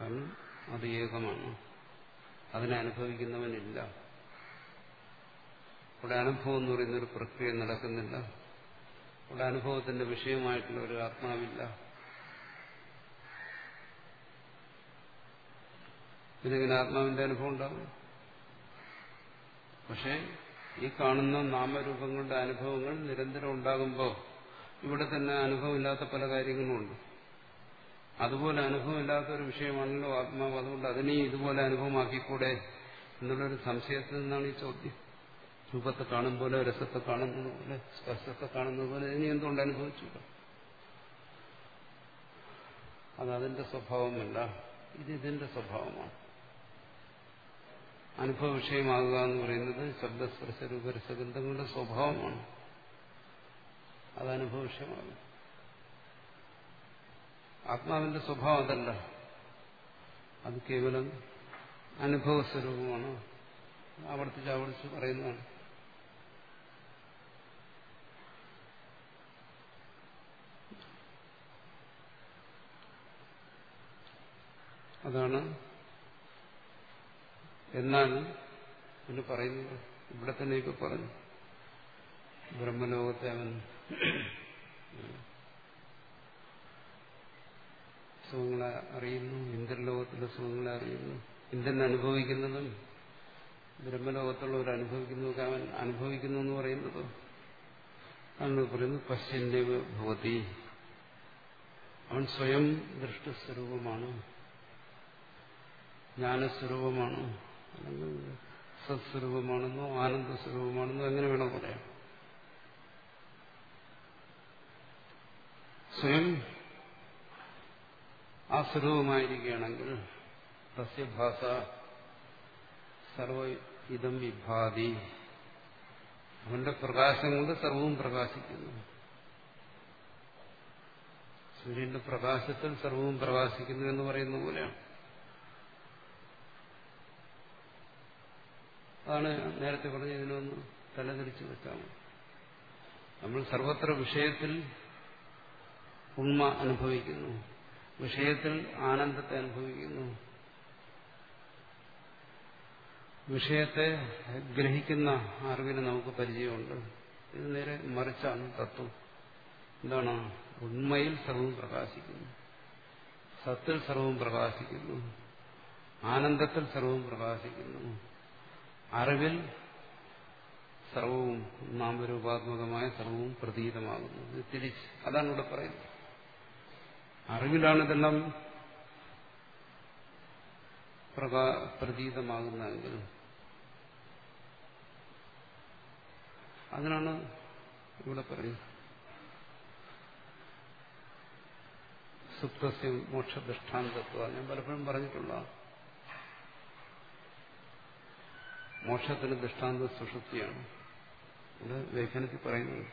കാരണം അത് ഏകമാണ്. അതിനെ അനുഭവിക്കുന്നവനില്ല. ഇവിടെ അനുഭവം എന്ന് പറയുന്ന ഒരു പ്രക്രിയ നടക്കുന്നില്ല. ഇവിടെ അനുഭവത്തിന്റെ വിഷയമായിട്ടുള്ള ഒരു ആത്മാവില്ല. പിന്നെങ്ങനെ ആത്മാവിന്റെ അനുഭവം ഉണ്ടാകും പക്ഷേ ഈ കാണുന്ന നാമരൂപങ്ങളുടെ അനുഭവങ്ങൾ നിരന്തരം ഉണ്ടാകുമ്പോൾ ഇവിടെ തന്നെ അനുഭവമില്ലാത്ത പല കാര്യങ്ങളുമുണ്ട്. അതുപോലെ അനുഭവമില്ലാത്ത ഒരു വിഷയമാണല്ലോ ആത്മാവ്. അതുകൊണ്ട് അതിനെയും ഇതുപോലെ അനുഭവമാക്കിക്കൂടെ എന്നുള്ളൊരു സംശയത്തിൽ നിന്നാണ് ഈ ചോദ്യം. രൂപത്തെ കാണും പോലെ രസത്തെ കാണുന്നത് പോലെ സ്പർശത്തെ കാണുന്നത് പോലെ ഇനി എന്തുകൊണ്ട് അനുഭവിച്ചില്ല അത് അതിന്റെ സ്വഭാവമല്ല. ഇത് ഇതിന്റെ സ്വഭാവമാണ്. അനുഭവ വിഷയമാകുക എന്ന് പറയുന്നത് ശബ്ദസ്പർശ രൂപരസഗന്ധങ്ങളുടെ സ്വഭാവമാണ്. അത് അനുഭവ വിഷയമാകും ആത്മാവിന്റെ സ്വഭാവം അതല്ല. അത് കേവലം അനുഭവ സ്വരൂപമാണ്. ആവർത്തിച്ച് ആവർത്തിച്ച് പറയുന്നതാണ്. അതാണ് എന്നാൽ പിന്നെ പറയുന്നത്. ഇവിടെ തന്നെ ഇപ്പൊ പറഞ്ഞു. ബ്രഹ്മലോകത്തെ അവൻ സുഖങ്ങളെ അറിയുന്നു ഇന്ദ്രലോകത്തിലെ സുഖങ്ങളെ അറിയുന്നു. ഇന്ദ്രൻ അനുഭവിക്കുന്നതും ബ്രഹ്മലോകത്തുള്ളവർ അനുഭവിക്കുന്നതൊക്കെ അവൻ അനുഭവിക്കുന്നു എന്ന് പറയുന്നത്. അന്ന് പറയുന്നു പശ്യന്റെ ഭവതി. അവൻ സ്വയം ദൃഷ്ടസ്വരൂപമാണ്. ജ്ഞാനസ്വരൂപമാണ്. സത്സ്വരൂപമാണെന്നോ ആനന്ദസ്വരൂപമാണെന്നോ എങ്ങനെ വേണോ പറയാം. സ്വയം ആ സ്വരൂപമായിരിക്കുകയാണെങ്കിൽ സസ്യഭാഷ സർവ ഇതം വിഭാതി. അവന്റെ പ്രകാശം കൊണ്ട് സർവവും പ്രകാശിക്കുന്നു. സൂര്യന്റെ പ്രകാശത്തിൽ സർവവും പ്രകാശിക്കുന്നു എന്ന് പറയുന്ന പോലെയാണ്. അതാണ് നേരത്തെ പറഞ്ഞ ഇതിനൊന്ന് തലതിരിച്ചു വെച്ചാൽ നമ്മൾ സർവത്ര വിഷയത്തിൽ ഉണ്മ അനുഭവിക്കുന്നു. വിഷയത്തിൽ ആനന്ദത്തെ അനുഭവിക്കുന്നു. വിഷയത്തെ ഗ്രഹിക്കുന്ന അറിവിന് നമുക്ക് പരിചയമുണ്ട്. ഇത് നേരെ മറിച്ചാണ് തത്വം. എന്താണ്? ഉണ്മയിൽ സർവം പ്രകാശിക്കുന്നു. സത്തിൽ സർവം പ്രകാശിക്കുന്നു. ആനന്ദത്തിൽ സർവം പ്രകാശിക്കുന്നു. അറിവിൽ സർവവും നാമരൂപാത്മകമായ സർവവും പ്രതീതമാകുന്നു. തിരിച്ച് അതാണ് ഇവിടെ പറയുന്നത്. അറിവിലാണ് ഇതെല്ലാം പ്രതീതമാകുന്നതെങ്കിൽ അതിനാണ് ഇവിടെ പറയുന്നത്. സുപ്തസ്യ മോക്ഷദൃഷ്ടാന്തത്വ. ഞാൻ പലപ്പോഴും പറഞ്ഞിട്ടുള്ള മോക്ഷത്തിന് ദൃഷ്ടാന്ത സുഷുപ്തിയാണ്. വ്യാഖ്യാനത്തിൽ പറയുന്നത്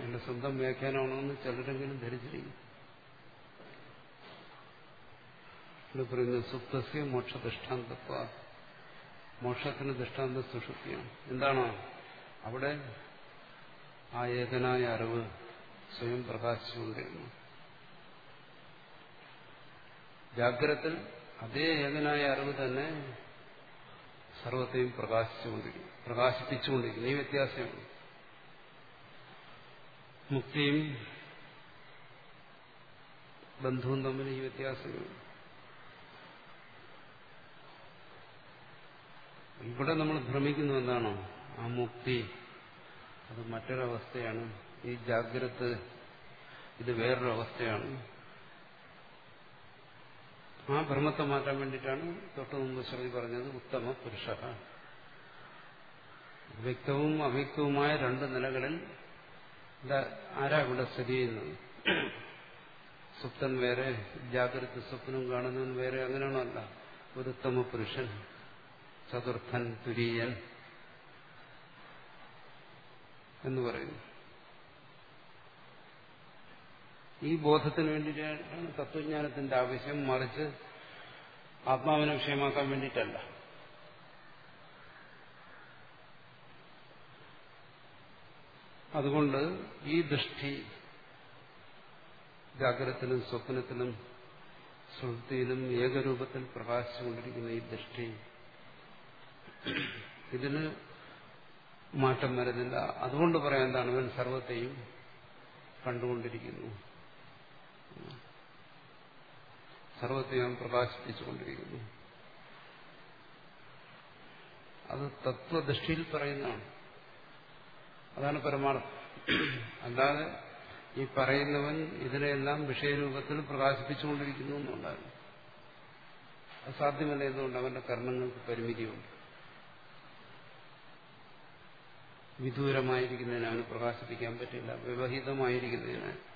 എന്റെ സ്വന്തം വ്യാഖ്യാനമാണെന്ന് ചിലരെങ്കിലും ധരിച്ചിരിക്കും. ഇവിടെ പറയുന്നത് സുപ്തസ്യ മോക്ഷ ദൃഷ്ടാന്തത്വ മോക്ഷത്തിന് ദൃഷ്ടാന്ത സുഷുപ്തിയാണ്. എന്താണ്? അവിടെ ആ ഏകനായ അറിവ് സ്വയം പ്രകാശിച്ചുകൊണ്ടിരുന്നു ജാഗ്രത്തിൽ അതേ ഏകനായ അറിവ് തന്നെ സർവത്തെയും പ്രകാശിച്ചുകൊണ്ടിരിക്കും പ്രകാശിപ്പിച്ചുകൊണ്ടിരിക്കും ഈ വ്യത്യാസമാണ് മുക്തിയും ബന്ധുവും തമ്മിൽ ഈ വ്യത്യാസമാണ് ഇവിടെ നമ്മൾ ഭ്രമിക്കുന്നു എന്താണോ? ആ മുക്തി. അത് മറ്റൊരവസ്ഥയാണ്. ഈ ജാഗ്രത ഇത് വേറൊരു അവസ്ഥയാണ് ആ ഭ്രമത്തെ മാറ്റാൻ വേണ്ടിയിട്ടാണ് തൊട്ട് മുമ്പ് ശ്രുതി പറഞ്ഞത് ഉത്തമ പുരുഷ. വ്യക്തവും അവ്യക്തവുമായ രണ്ട് നിലകളിൽ ആരാ ഇവിടെ സ്ഥിതി ചെയ്യുന്നത്? സുപ്തൻ വേറെ ജാഗ്രത സ്വപ്നം കാണുന്നവൻ വേറെ അങ്ങനെയാണോ അല്ല. ഒരു ഉത്തമ പുരുഷൻ ചതുർത്ഥൻ തുരീയൻ എന്ന് പറയുന്നു. ഈ ബോധത്തിന് വേണ്ടിയിട്ടാണ് തത്വജ്ഞാനത്തിന്റെ ആവശ്യം മറിച്ച് ആത്മാവിനെ വിഷയമാക്കാൻ വേണ്ടിയിട്ടല്ല. അതുകൊണ്ട് ഈ ദൃഷ്ടി ജാഗ്രതത്തിലും സ്വപ്നത്തിലും ശ്രുതിയിലും ഏകരൂപത്തിൽ പ്രകാശിച്ചുകൊണ്ടിരിക്കുന്ന ഈ ദൃഷ്ടി ഇതിന് മാറ്റം വരുന്നില്ല അതുകൊണ്ട് പറയാൻ എന്താണ്? അവൻ സർവത്തെയും കണ്ടുകൊണ്ടിരിക്കുന്നു. സർവത്തെയും പ്രകാശിപ്പിച്ചുകൊണ്ടിരിക്കുന്നു. അത് തത്വദൃഷ്ടിയിൽ പറയുന്നതാണ്. അതാണ് പരമാർത്ഥം. അല്ലാതെ ഈ പറയുന്നവൻ ഇതിനെയെല്ലാം വിഷയരൂപത്തിൽ പ്രകാശിപ്പിച്ചുകൊണ്ടിരിക്കുന്നു എന്നുണ്ടായിരുന്നു അത് സാധ്യമല്ല എന്തുകൊണ്ട്? അവന്റെ കർണങ്ങൾക്ക് പരിമിതിയുണ്ട്. വിദൂരമായിരിക്കുന്നതിന് അവന് പ്രകാശിപ്പിക്കാൻ പറ്റില്ല. വ്യവഹിതമായിരിക്കുന്നതിന്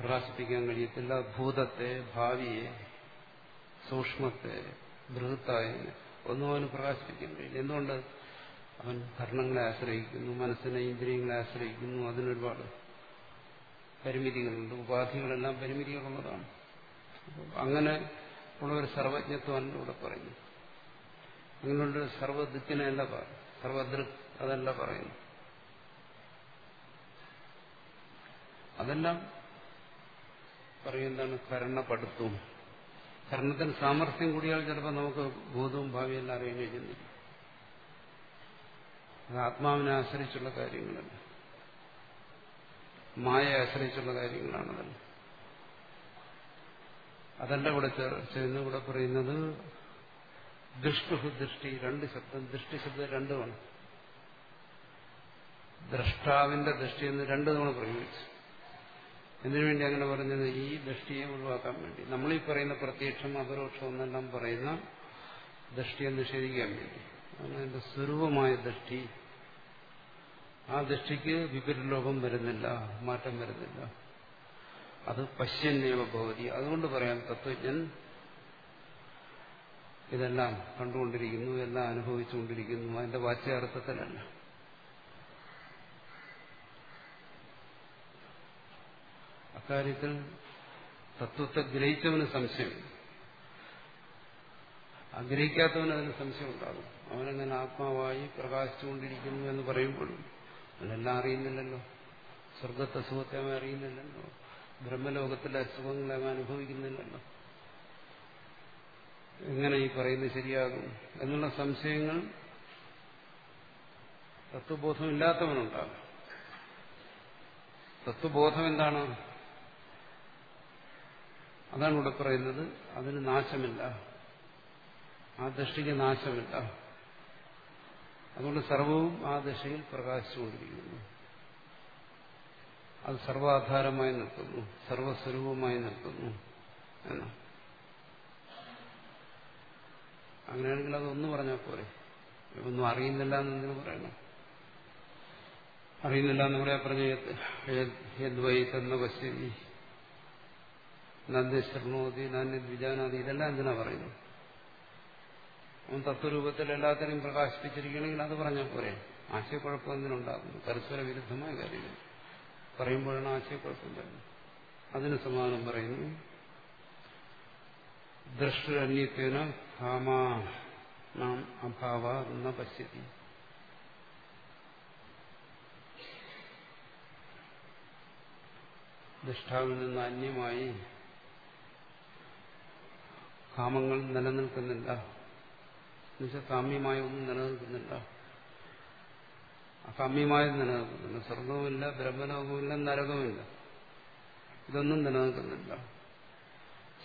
പ്രകാശിപ്പിക്കാൻ കഴിയത്തില്ല. ഭൂതത്തെ ഭാവിയെ സൂക്ഷ്മത്തെ ബൃഹത്തായ ഒന്നും അവന് പ്രകാശിപ്പിക്കാൻ കഴിയില്ല. എന്തുകൊണ്ട്? അവൻ ഭരണങ്ങളെ ആശ്രയിക്കുന്നു മനസ്സിനെ ഇന്ദ്രിയങ്ങളെ ആശ്രയിക്കുന്നു. അതിനൊരുപാട് പരിമിതികളുണ്ട്. ഉപാധികളെല്ലാം പരിമിതികളുള്ളതാണ് അങ്ങനെ ഉള്ള ഒരു സർവജ്ഞത്വമാണ് ഇവിടെ പറയുന്നു. അങ്ങനെയുള്ള സർവദിക്കിനെയല്ല പറയും സർവദൃക് അതല്ല പറയുന്നു അതെല്ലാം പറയുന്നതാണ് ഭരണപ്പെടുത്തും ഭരണത്തിന് സാമർഥ്യം കൂടിയാൽ ചിലപ്പോൾ നമുക്ക് ബോധവും ഭാവിയെല്ലാം അറിയാൻ കഴിയുന്നില്ല. അത് ആത്മാവിനെ ആശ്രയിച്ചുള്ള കാര്യങ്ങളല്ല. മായയെ ആശ്രയിച്ചുള്ള കാര്യങ്ങളാണതല്ല. അതല്ല ഇവിടെ ചെയ്യുന്ന ഇവിടെ പറയുന്നത് ദുഷ്ടുഹു ദൃഷ്ടി രണ്ട് ശബ്ദം ദൃഷ്ടി ശബ്ദം രണ്ടുമാണ്. ദ്രഷ്ടാവിന്റെ ദൃഷ്ടി എന്ന് രണ്ടു തവണ പ്രയോഗിച്ചു. എന്തിനു വേണ്ടി അങ്ങനെ പറഞ്ഞത്? ഈ ദൃഷ്ടിയെ ഒഴിവാക്കാൻ വേണ്ടി. നമ്മളീ പറയുന്ന പ്രത്യക്ഷം അപരോക്ഷം എന്നെല്ലാം പറയുന്ന ദൃഷ്ടിയെ നിഷേധിക്കാൻ വേണ്ടി. അതിന്റെ സ്വരൂപമായ ദൃഷ്ടി. ആ ദൃഷ്ടിക്ക് വിപരീലോകം വരുന്നില്ല മാറ്റം വരുന്നില്ല. അത് പശ്യന്നേവ ഭവതി. അതുകൊണ്ട് പറയാം തത്വജ്ഞൻ ഇതെല്ലാം കണ്ടുകൊണ്ടിരിക്കുന്നു എല്ലാം അനുഭവിച്ചുകൊണ്ടിരിക്കുന്നു. അതിന്റെ വാച്യാർത്ഥത്തിലല്ല. അക്കാര്യത്തിൽ തത്വത്തെ ഗ്രഹിച്ചവന് സംശയം. ആഗ്രഹിക്കാത്തവന് അതിന് സംശയം ഉണ്ടാകും. അവനങ്ങനെ ആത്മാവായി പ്രകാശിച്ചുകൊണ്ടിരിക്കുന്നു എന്ന് പറയുമ്പോഴും അവനെല്ലാം അറിയുന്നില്ലല്ലോ. സ്വർഗത്തെ സുഖത്തെ അവൻ അറിയുന്നില്ലല്ലോ. ബ്രഹ്മലോകത്തിലെ സുഖങ്ങളെ അവൻ അനുഭവിക്കുന്നില്ലല്ലോ. എങ്ങനെ ഈ പറയുന്നത് ശരിയാകും എന്നുള്ള സംശയങ്ങൾ തത്വബോധമില്ലാത്തവനുണ്ടാകും. തത്വബോധം എന്താണ്? അതാണ് ഇവിടെ പറയുന്നത്. അതിന് നാശമില്ല. ആ ദൃഷ്ടിക്ക് നാശമില്ല. അതുകൊണ്ട് സർവവും ആ ദശയിൽ പ്രകാശിച്ചുകൊണ്ടിരിക്കുന്നു. അത് സർവാധാരമായി നിൽക്കുന്നു. സർവസ്വരൂപമായി നിൽക്കുന്നു എന്നാണ് അങ്ങനെയാണെങ്കിൽ അതൊന്ന് പറഞ്ഞാൽ പോരെ. ഒന്നും അറിയുന്നില്ല എന്നെന്തിനു പറയണം? അറിയുന്നില്ല എന്ന് പറയാ പറഞ്ഞ നന്ദി ശൃണോതി നന്ദി വിജാനാദി ഇതെല്ലാം എന്തിനാ പറയുന്നു അവൻ തത്വരൂപത്തിൽ എല്ലാത്തിനെയും പ്രകാശിപ്പിച്ചിരിക്കണമെങ്കിൽ അത് പറഞ്ഞാൽ പോരെ. ആശയക്കുഴപ്പം എന്തിനുണ്ടാകുന്നു? പരസ്പര വിരുദ്ധമായ കാര്യങ്ങൾ. പറയുമ്പോഴാണ് ആശയക്കുഴപ്പം വരുന്നത്. അതിന് സമാനം പറയുന്നു ദൃഷ്ടരണ്യത്വന ഭാമാ നാം അഭാവ എന്ന പശ്യത്തി ദൃഷ്ടാവിൽ നിന്ന് അന്യമായി കാമങ്ങൾ നിലനിൽക്കുന്നില്ല. എന്നുവെച്ചാൽ കാമ്യമായ ഒന്നും നിലനിൽക്കുന്നില്ല. അകാമ്യമായത് നിലനിൽക്കുന്നില്ല. സ്വർഗവുമില്ല ബ്രഹ്മലോകവുമില്ല നരകവുമില്ല. ഇതൊന്നും നിലനിൽക്കുന്നില്ല.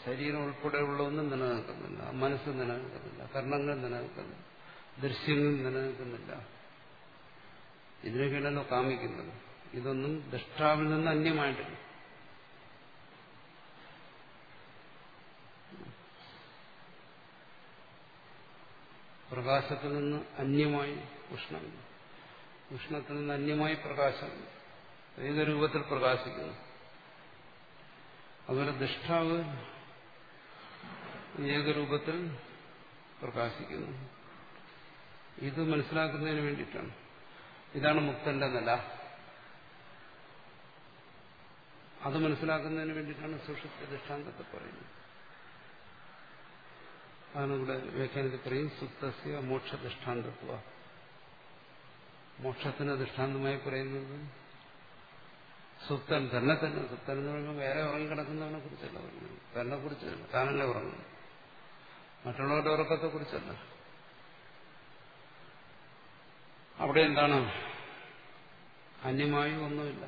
ശരീരം ഉൾപ്പെടെയുള്ള ഒന്നും നിലനിൽക്കുന്നില്ല. മനസ്സ് നിലനിൽക്കുന്നില്ല. കർണങ്ങൾ നിലനിൽക്കുന്നില്ല. ദൃശ്യങ്ങൾ നിലനിൽക്കുന്നില്ല. ഇതിനൊക്കെയാണല്ലോ കാമിക്കുന്നത്. ഇതൊന്നും ദൃഷ്ടാവിൽ നിന്ന് അന്യമായിട്ടില്ല. പ്രകാശത്തിൽ നിന്ന് അന്യമായി ഉഷ്ണമില്ല ഉഷ്ണത്തിൽ നിന്ന് അന്യമായി പ്രകാശമില്ല ഏകരൂപത്തിൽ പ്രകാശിക്കുന്നു? അതുപോലെ ദുഷ്ടാവ് ഏകരൂപത്തിൽ പ്രകാശിക്കുന്നു. ഇത് മനസ്സിലാക്കുന്നതിന് വേണ്ടിയിട്ടാണ്. ഇതാണ് മുക്തന്റെ നില. അത് മനസ്സിലാക്കുന്നതിന് വേണ്ടിയിട്ടാണ് സുഷുപ്തി ദൃഷ്ടാന്തത്തെ പറയുന്നത്. അതാണ് ഇവിടെ വ്യാഖ്യാനത്തിൽ പറയും സുപ്തസ്യ മോക്ഷ ദൃഷ്ടാന്തത്വ മോക്ഷത്തിന് ദൃഷ്ടാന്തമായി പറയുന്നത് സുപ്തൻ തന്നെ തന്നെ. സുപ്തൻ എന്ന് പറയുമ്പോൾ വേറെ ഉറങ്ങിക്കിടക്കുന്നവനെ കുറിച്ചല്ല പറയുന്നത്. തന്നെ കുറിച്ചല്ല താനല്ലേ ഉറങ്ങുന്നു മറ്റുള്ളവരുടെ ഉറക്കത്തെ കുറിച്ചല്ല. അവിടെ എന്താണ്? അന്യമായി ഒന്നുമില്ല.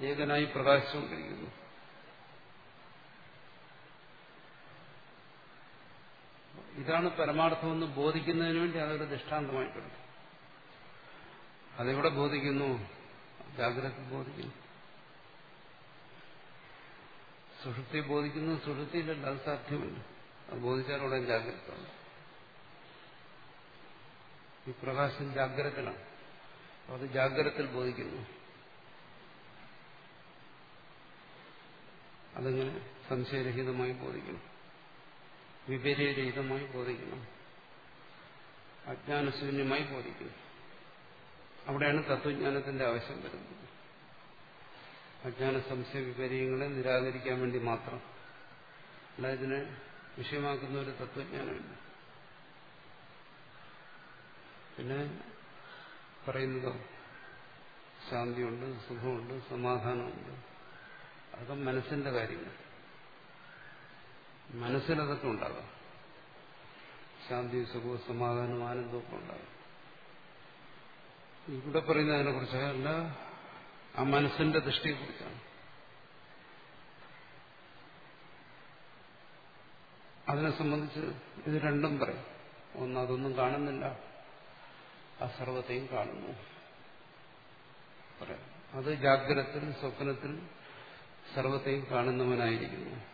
ഏകനായി പ്രകാശിച്ചുകൊണ്ടിരിക്കുന്നു. ഇതാണ് പരമാർത്ഥമെന്ന് ബോധിക്കുന്നതിന് വേണ്ടി അതൊരു ദൃഷ്ടാന്തമായിട്ടുണ്ട്. അതെവിടെ ബോധിക്കുന്നു. ജാഗ്രത ബോധിക്കുന്നു. സുഷുപ്തി ബോധിക്കുന്നു. സുഷുപ്തിയിലല്ല അത് സാധ്യമല്ല. അത് ബോധിച്ചാൽ ഉടൻ ജാഗ്രത ഈ പ്രകാശം ജാഗ്രതയിലാണ്. അത് ജാഗ്രതയിൽ ബോധിക്കുന്നു. അതങ്ങനെ സംശയരഹിതമായി ബോധിക്കണം വിപര്യരഹിതമായി ബോധിക്കണം അജ്ഞാനശൂന്യമായി ബോധിക്കുന്നു. അവിടെയാണ് തത്വജ്ഞാനത്തിന്റെ ആവശ്യം വരുന്നത്. അജ്ഞാന സംശയ വിപര്യങ്ങളെ നിരാകരിക്കാൻ വേണ്ടി മാത്രം. അല്ല വിഷയമാക്കുന്ന ഒരു തത്വജ്ഞാനമില്ല. പിന്നെ പറയുന്നതോ ശാന്തിയുണ്ട് സുഖമുണ്ട് സമാധാനമുണ്ട്. അതൊക്കെ മനസ്സിന്റെ കാര്യങ്ങൾ. മനസ്സിലതൊക്കെ ഉണ്ടാകാം. ശാന്തി സുഖവും സമാധാനവും ആനന്ദവും ഉണ്ടാകും. ഇവിടെ പറയുന്നതിനെ കുറിച്ചല്ല ആ മനസ്സിന്റെ ദൃഷ്ടിയെക്കുറിച്ചാണ് അതിനെ സംബന്ധിച്ച് ഇത് രണ്ടും പറയും. ഒന്ന് അതൊന്നും കാണുന്നില്ല ആ സർവത്തെയും കാണുന്നു. പറയാം. അത് ജാഗ്രതത്തിൽ സ്വപ്നത്തിൽ സർവത്തെയും കാണുന്നവനായിരിക്കുന്നു.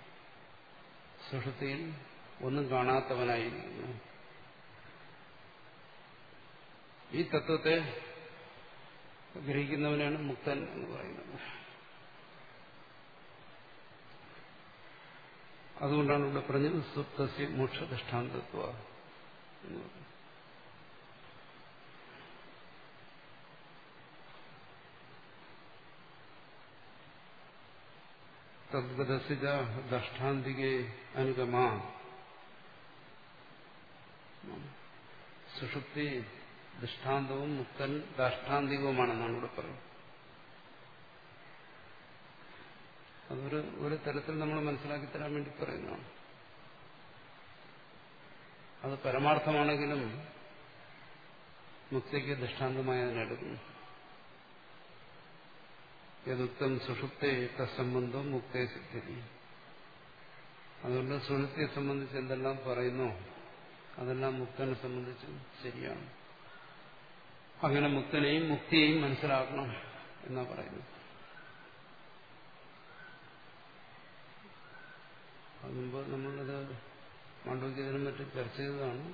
സുഷുതിയിൽ ഒന്നും കാണാത്തവനായിരിക്കുന്നു ഈ തത്വത്തെ ഗ്രഹിക്കുന്നവനാണ് മുക്തൻ എന്ന് പറയുന്നത്. അതുകൊണ്ടാണ് ഇവിടെ പറഞ്ഞത് സുപ്തസ്യ മോക്ഷ ദൃഷ്ടാന്തത്വ എന്ന് പറയുന്നത്. തദ്ഗതസിജ ദഷ്ടാന്തികെ അനുഗമാ സുഷുപ്തി ദൃഷ്ടാന്തവും മുക്തൻ ദാഷ്ടാന്തികവുമാണെന്നാണ് ഇവിടെ പറയുന്നത്. അതൊരു ഒരു തരത്തിൽ നമ്മൾ മനസ്സിലാക്കി തരാൻ വേണ്ടി പറയുന്നതാണ്. അത് പരമാർത്ഥമാണെങ്കിലും മുക്തിക്ക് ദൃഷ്ടാന്തമായി അതിനെടുക്കുന്നു യദുക്തം സുഷുപ്തേ തസംബന്ധം മുക്തേ സിദ്ധി അതുകൊണ്ട് സുഷുപ്തിയെ സംബന്ധിച്ച് എന്തെല്ലാം പറയുന്നു അതെല്ലാം മുക്തനെ സംബന്ധിച്ച് ശരിയാണ്. അങ്ങനെ മുക്തനെയും മുക്തിയെയും മനസ്സിലാക്കണം എന്നാ പറയുന്നു അതുമ്പ് നമ്മളത് മാണ്ഡവ്യത്തിനും മറ്റും ചർച്ച ചെയ്തതാണ്.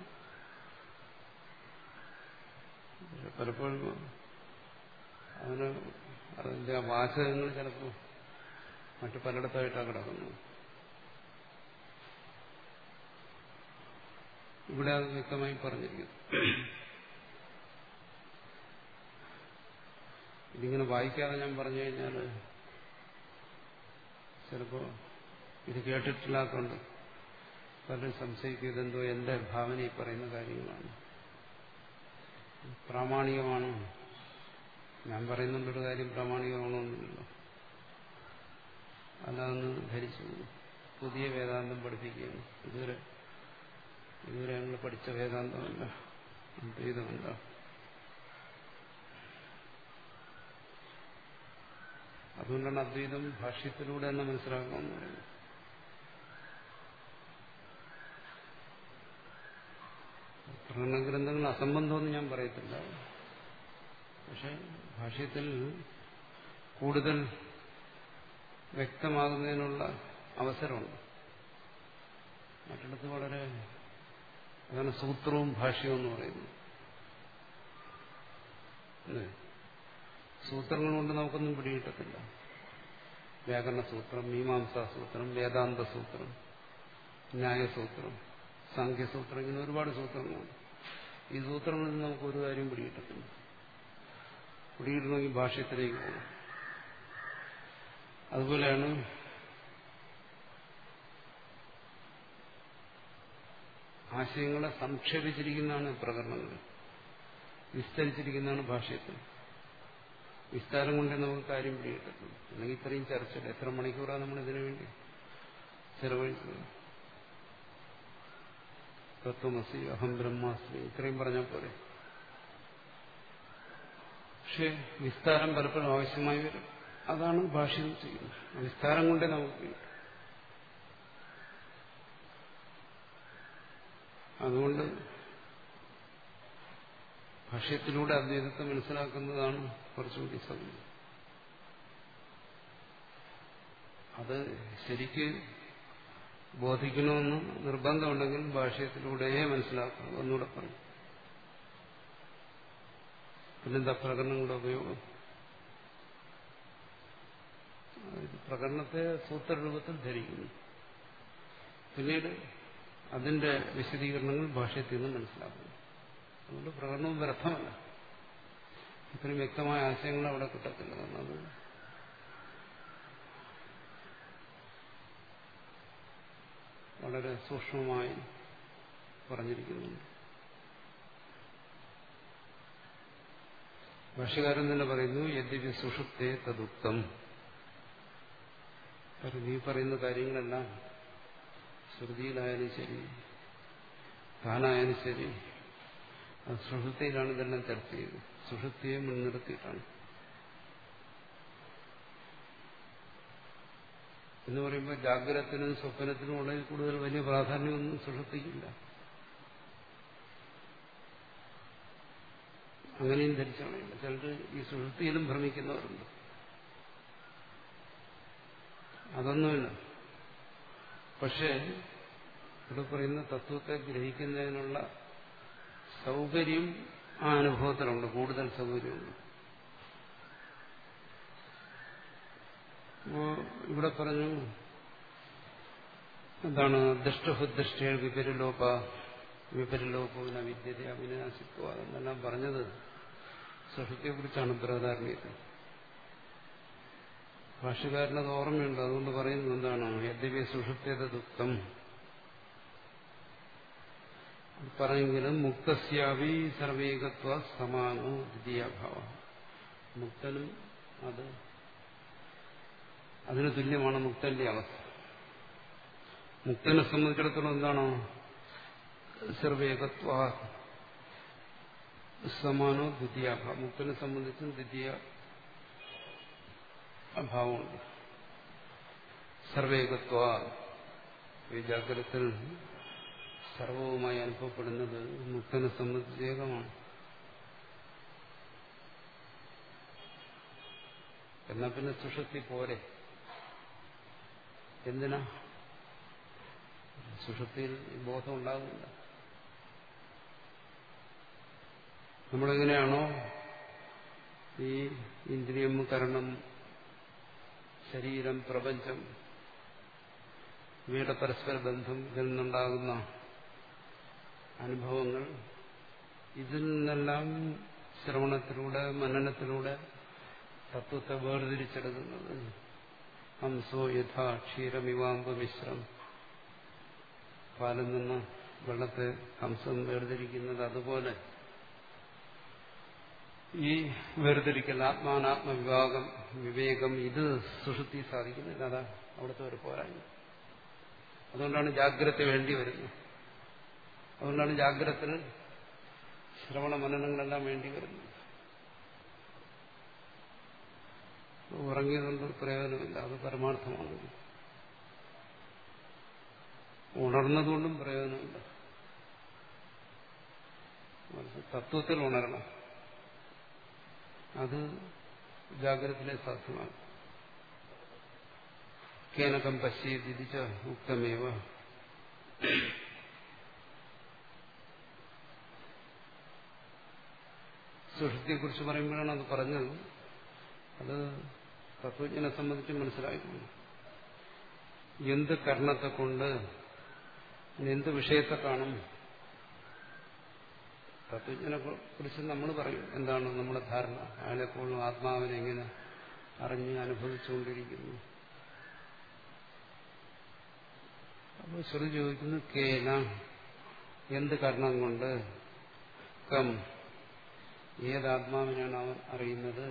പലപ്പോഴും അതിന് അതിന്റെ വാചകങ്ങൾ ചിലപ്പോൾ മറ്റു പലയിടത്തായിട്ടാണ് കിടക്കുന്നത് ഇവിടെ അത് വ്യക്തമായി പറഞ്ഞിരിക്കുന്നു. ഇതിങ്ങനെ വായിക്കാതെ ഞാൻ പറഞ്ഞു കഴിഞ്ഞാൽ ചിലപ്പോ ഇത് കേട്ടിട്ടില്ലാത്തതുകൊണ്ട് പലരും സംശയിക്കും ഇതെന്തോ എന്റെ ഭാവന ഈ പറയുന്ന കാര്യങ്ങളാണ്. പ്രാമാണികമാണോ ഞാൻ പറയുന്നുണ്ടൊരു കാര്യം പ്രാമാണികമാണോന്നില്ല അതാന്ന് ധരിച്ചു പുതിയ വേദാന്തം പഠിപ്പിക്കുകയാണ്. ഇതുവരെ ഇതുവരെ ഞങ്ങൾ പഠിച്ച വേദാന്തമല്ല. അദ്വൈതമല്ല അതുകൊണ്ടാണ് അദ്വൈതം ഭാഷ്യത്തിലൂടെ തന്നെ മനസ്സിലാക്കണമെന്ന് പറയുന്നത്. പ്രകടനഗ്രന്ഥങ്ങൾ അസംബന്ധമെന്ന് ഞാൻ പറയത്തില്ല. പക്ഷെ ഭാഷ്യത്തിൽ കൂടുതൽ വ്യക്തമാകുന്നതിനുള്ള അവസരമുണ്ട്. മറ്റിടത്ത് വളരെ അതാണ് സൂത്രവും ഭാഷ്യവും എന്ന് പറയുന്നു. സൂത്രങ്ങൾ കൊണ്ട് നമുക്കൊന്നും പിടികിട്ടത്തില്ല. വ്യാകരണ സൂത്രം മീമാംസാ സൂത്രം വേദാന്ത സൂത്രം ന്യായസൂത്രം സംഖ്യസൂത്രം ഇങ്ങനെ ഒരുപാട് സൂത്രങ്ങളുണ്ട്. ഈ സൂത്രങ്ങളിൽ നിന്ന് നമുക്ക് ഒരു കാര്യം പിടികിട്ടത്തില്ല. പിടികിട്ടണമെങ്കിൽ ഭാഷ്യത്തിലേക്ക് പോകും അതുപോലെയാണ് ആശയങ്ങളെ സംക്ഷേപിച്ചിരിക്കുന്നതാണ് പ്രകടനങ്ങൾ. വിസ്തരിച്ചിരിക്കുന്നതാണ് ഭാഷയത്തിൽ. വിസ്താരം കൊണ്ടേ നമുക്ക് കാര്യം പിടികിട്ടത്തുള്ളൂ. അല്ലെങ്കിൽ ഇത്രയും ചർച്ചയില്ല എത്ര മണിക്കൂറാണ് നമ്മൾ ഇതിനു വേണ്ടി ചെലവഴിച്ചത്? തത്വമസി അഹം ബ്രഹ്മാസ്മി ഇത്രയും പറഞ്ഞാൽ പോലെ പക്ഷെ വിസ്താരം പലപ്പോഴും ആവശ്യമായി വരും. അതാണ് ഭാഷ ചെയ്യുന്നത്. വിസ്താരം കൊണ്ടേ നമുക്ക് അതുകൊണ്ട് ഭാഷ്യത്തിലൂടെ അദ്വൈതത്തെ മനസ്സിലാക്കുന്നതാണ് കുറച്ചുകൂടി സമയം അത് ശരിക്ക് ബോധിക്കണമെന്ന് നിർബന്ധമുണ്ടെങ്കിൽ ഭാഷയത്തിലൂടെയേ മനസ്സിലാക്കണം ഒന്നുകൂടെ പറയും. പിന്നെന്താ പ്രകടനങ്ങളുടെ ഉപയോഗം? പ്രകടനത്തെ സൂത്രരൂപത്തിൽ ധരിക്കുന്നു. പിന്നീട് അതിന്റെ വിശദീകരണങ്ങൾ ഭാഷയത്തിൽ നിന്ന് മനസ്സിലാക്കുന്നു. അതുകൊണ്ട് പ്രകടനവും വ്യർത്ഥമല്ല. ഇത്രയും വ്യക്തമായ ആശയങ്ങൾ അവിടെ കിട്ടത്തില്ല. കാരണം അത് വളരെ സൂക്ഷ്മമായി പറഞ്ഞിരിക്കുന്നുണ്ട്. ഭാഷകാരൻ തന്നെ പറയുന്നു യദ്യപി സുഷുപ്തേ തദുക്തം. നീ പറയുന്ന കാര്യങ്ങളെല്ലാം ശ്രുതിയിലായാലും ശരി താനായാലും ശരി സുഷുപ്തിയിലാണ് ഇതെല്ലാം ചർച്ച ചെയ്തത്. സുഷുപ്തിയെ മുൻനിർത്തിയിട്ടാണ്. എന്ന് പറയുമ്പോൾ ജാഗ്രതത്തിനും സ്വപ്നത്തിനും ഉള്ളതിൽ കൂടുതൽ വലിയ പ്രാധാന്യമൊന്നും സുഷുപ്തിക്കില്ല. അങ്ങനെയും ധരിച്ചാണ് ചിലർ ഈ സുഷുപ്തിയിലും ഭ്രമിക്കുന്നവരുണ്ട്. അതൊന്നുമില്ല. പക്ഷേ ഇവിടെ പറയുന്ന തത്വത്തെ ഗ്രഹിക്കുന്നതിനുള്ള സൗകര്യം ആ അനുഭവത്തിലുണ്ട്. കൂടുതൽ സൗകര്യമുണ്ട്. ഇവിടെ പറഞ്ഞു എന്താണ്? ദുഷ്ടഹുദൃഷ്ടിയ വിപരിലോപ വിപരിലോപവിന വിദ്യത അവിനാശിത്വ എന്നെല്ലാം പറഞ്ഞത്? സുഷുതിയെക്കുറിച്ചാണ് ബൃഹദാരണ്യത്തിൽ ഭാഷകാരനത് ഓർമ്മയുണ്ട്. അതുകൊണ്ട് പറയുന്നത് എന്താണ്? യദ്യപി സുഷുപ്തേത ദുഃഖം. പറഞ്ഞെങ്കിലും മുക്തസ്യാവി സർവേകത്വ സമാനോ ദ്വിതീയഭാവ. മുക്തനും അത് അതിന് തുല്യമാണ് മുക്തന്റെ അവസ്ഥ. മുക്തനെ സംബന്ധിച്ചിടത്തോളം എന്താണോ? സർവേകത്വ സമാനോ ദ്വിതീയാഭാവം മുക്തനെ സംബന്ധിച്ചും ദ്വിതീയ അഭാവമുണ്ട്. സർവേകത്വ ഈ ജാഗ്രതത്തിൽ സർവവുമായി അനുഭവപ്പെടുന്നത് മുക്തനെ സംബന്ധിച്ച് ഏകമാണ്. എന്നാ പിന്നെ സുഷുപ്തി പോരെ? എന്തിനാ? സുഷുപ്തിയിൽ ബോധം ഉണ്ടാകുന്നില്ല നമ്മളെങ്ങനെയാണോ ഈ ഇന്ദ്രിയം കരണം ശരീരം പ്രപഞ്ചം ഇവയുടെ പരസ്പര ബന്ധം ഇതിൽ നിന്നുണ്ടാകുന്ന അനുഭവങ്ങൾ ഇതിൽ നിന്നെല്ലാം ശ്രവണത്തിലൂടെ മനനത്തിലൂടെ തത്വത്തെ വേർതിരിച്ചെടുക്കുന്നത്. ഹംസോ യഥാ ക്ഷീരമിവാമ്പ മിശ്രം പാലിൽ നിന്ന് വെള്ളത്തെ ഹംസം വേർതിരിക്കുന്നത് അതുപോലെ ഈ വേർതിരിക്കൽ ആത്മാനാത്മവിഭാഗം വിവേകം ഇത് സുഷുതി സാധിക്കുന്നില്ല അതാ അവിടുത്തെ ഒരു പോരായ്മ. അതുകൊണ്ടാണ് ജാഗ്രത വേണ്ടി വരുന്നത്. അതുകൊണ്ടാണ് ജാഗ്രത ശ്രവണ മനനങ്ങളെല്ലാം വേണ്ടി വരുന്നത്. ഉറങ്ങിയതുകൊണ്ട് പ്രയോജനമില്ല. അത് പരമാർത്ഥമാണ് ഉണർന്നതുകൊണ്ടും പ്രയോജനമില്ല. തത്വത്തിൽ ഉണരണം. അത് ജാഗ്രതയിലെ സാധ്യമാണ്. കേനകം പശ്യേതിച്ച ഉക്തമേവ. സുഷൃത്തിയെക്കുറിച്ച് പറയുമ്പോഴാണ് അത് പറഞ്ഞത്. അത് തത്വജ്ഞനെ സംബന്ധിച്ച് മനസ്സിലായിട്ടുണ്ട്. എന്ത് കർണത്തെ കൊണ്ട് എന്ത് വിഷയത്തെ കാണും തത്വജ്ഞനെ കുറിച്ച് നമ്മൾ പറയും. എന്താണ് നമ്മുടെ ധാരണ? അയാളെപ്പോഴും ആത്മാവിനെ എങ്ങനെ അറിഞ്ഞ് അനുഭവിച്ചുകൊണ്ടിരിക്കുന്നു. അപ്പോൾ ശ്രുതി ചോദിക്കുന്നു കേന എന്ത് കാരണം കൊണ്ട് കം? ഏതാത്മാവിനാണ് അവൻ അറിയുന്നത്?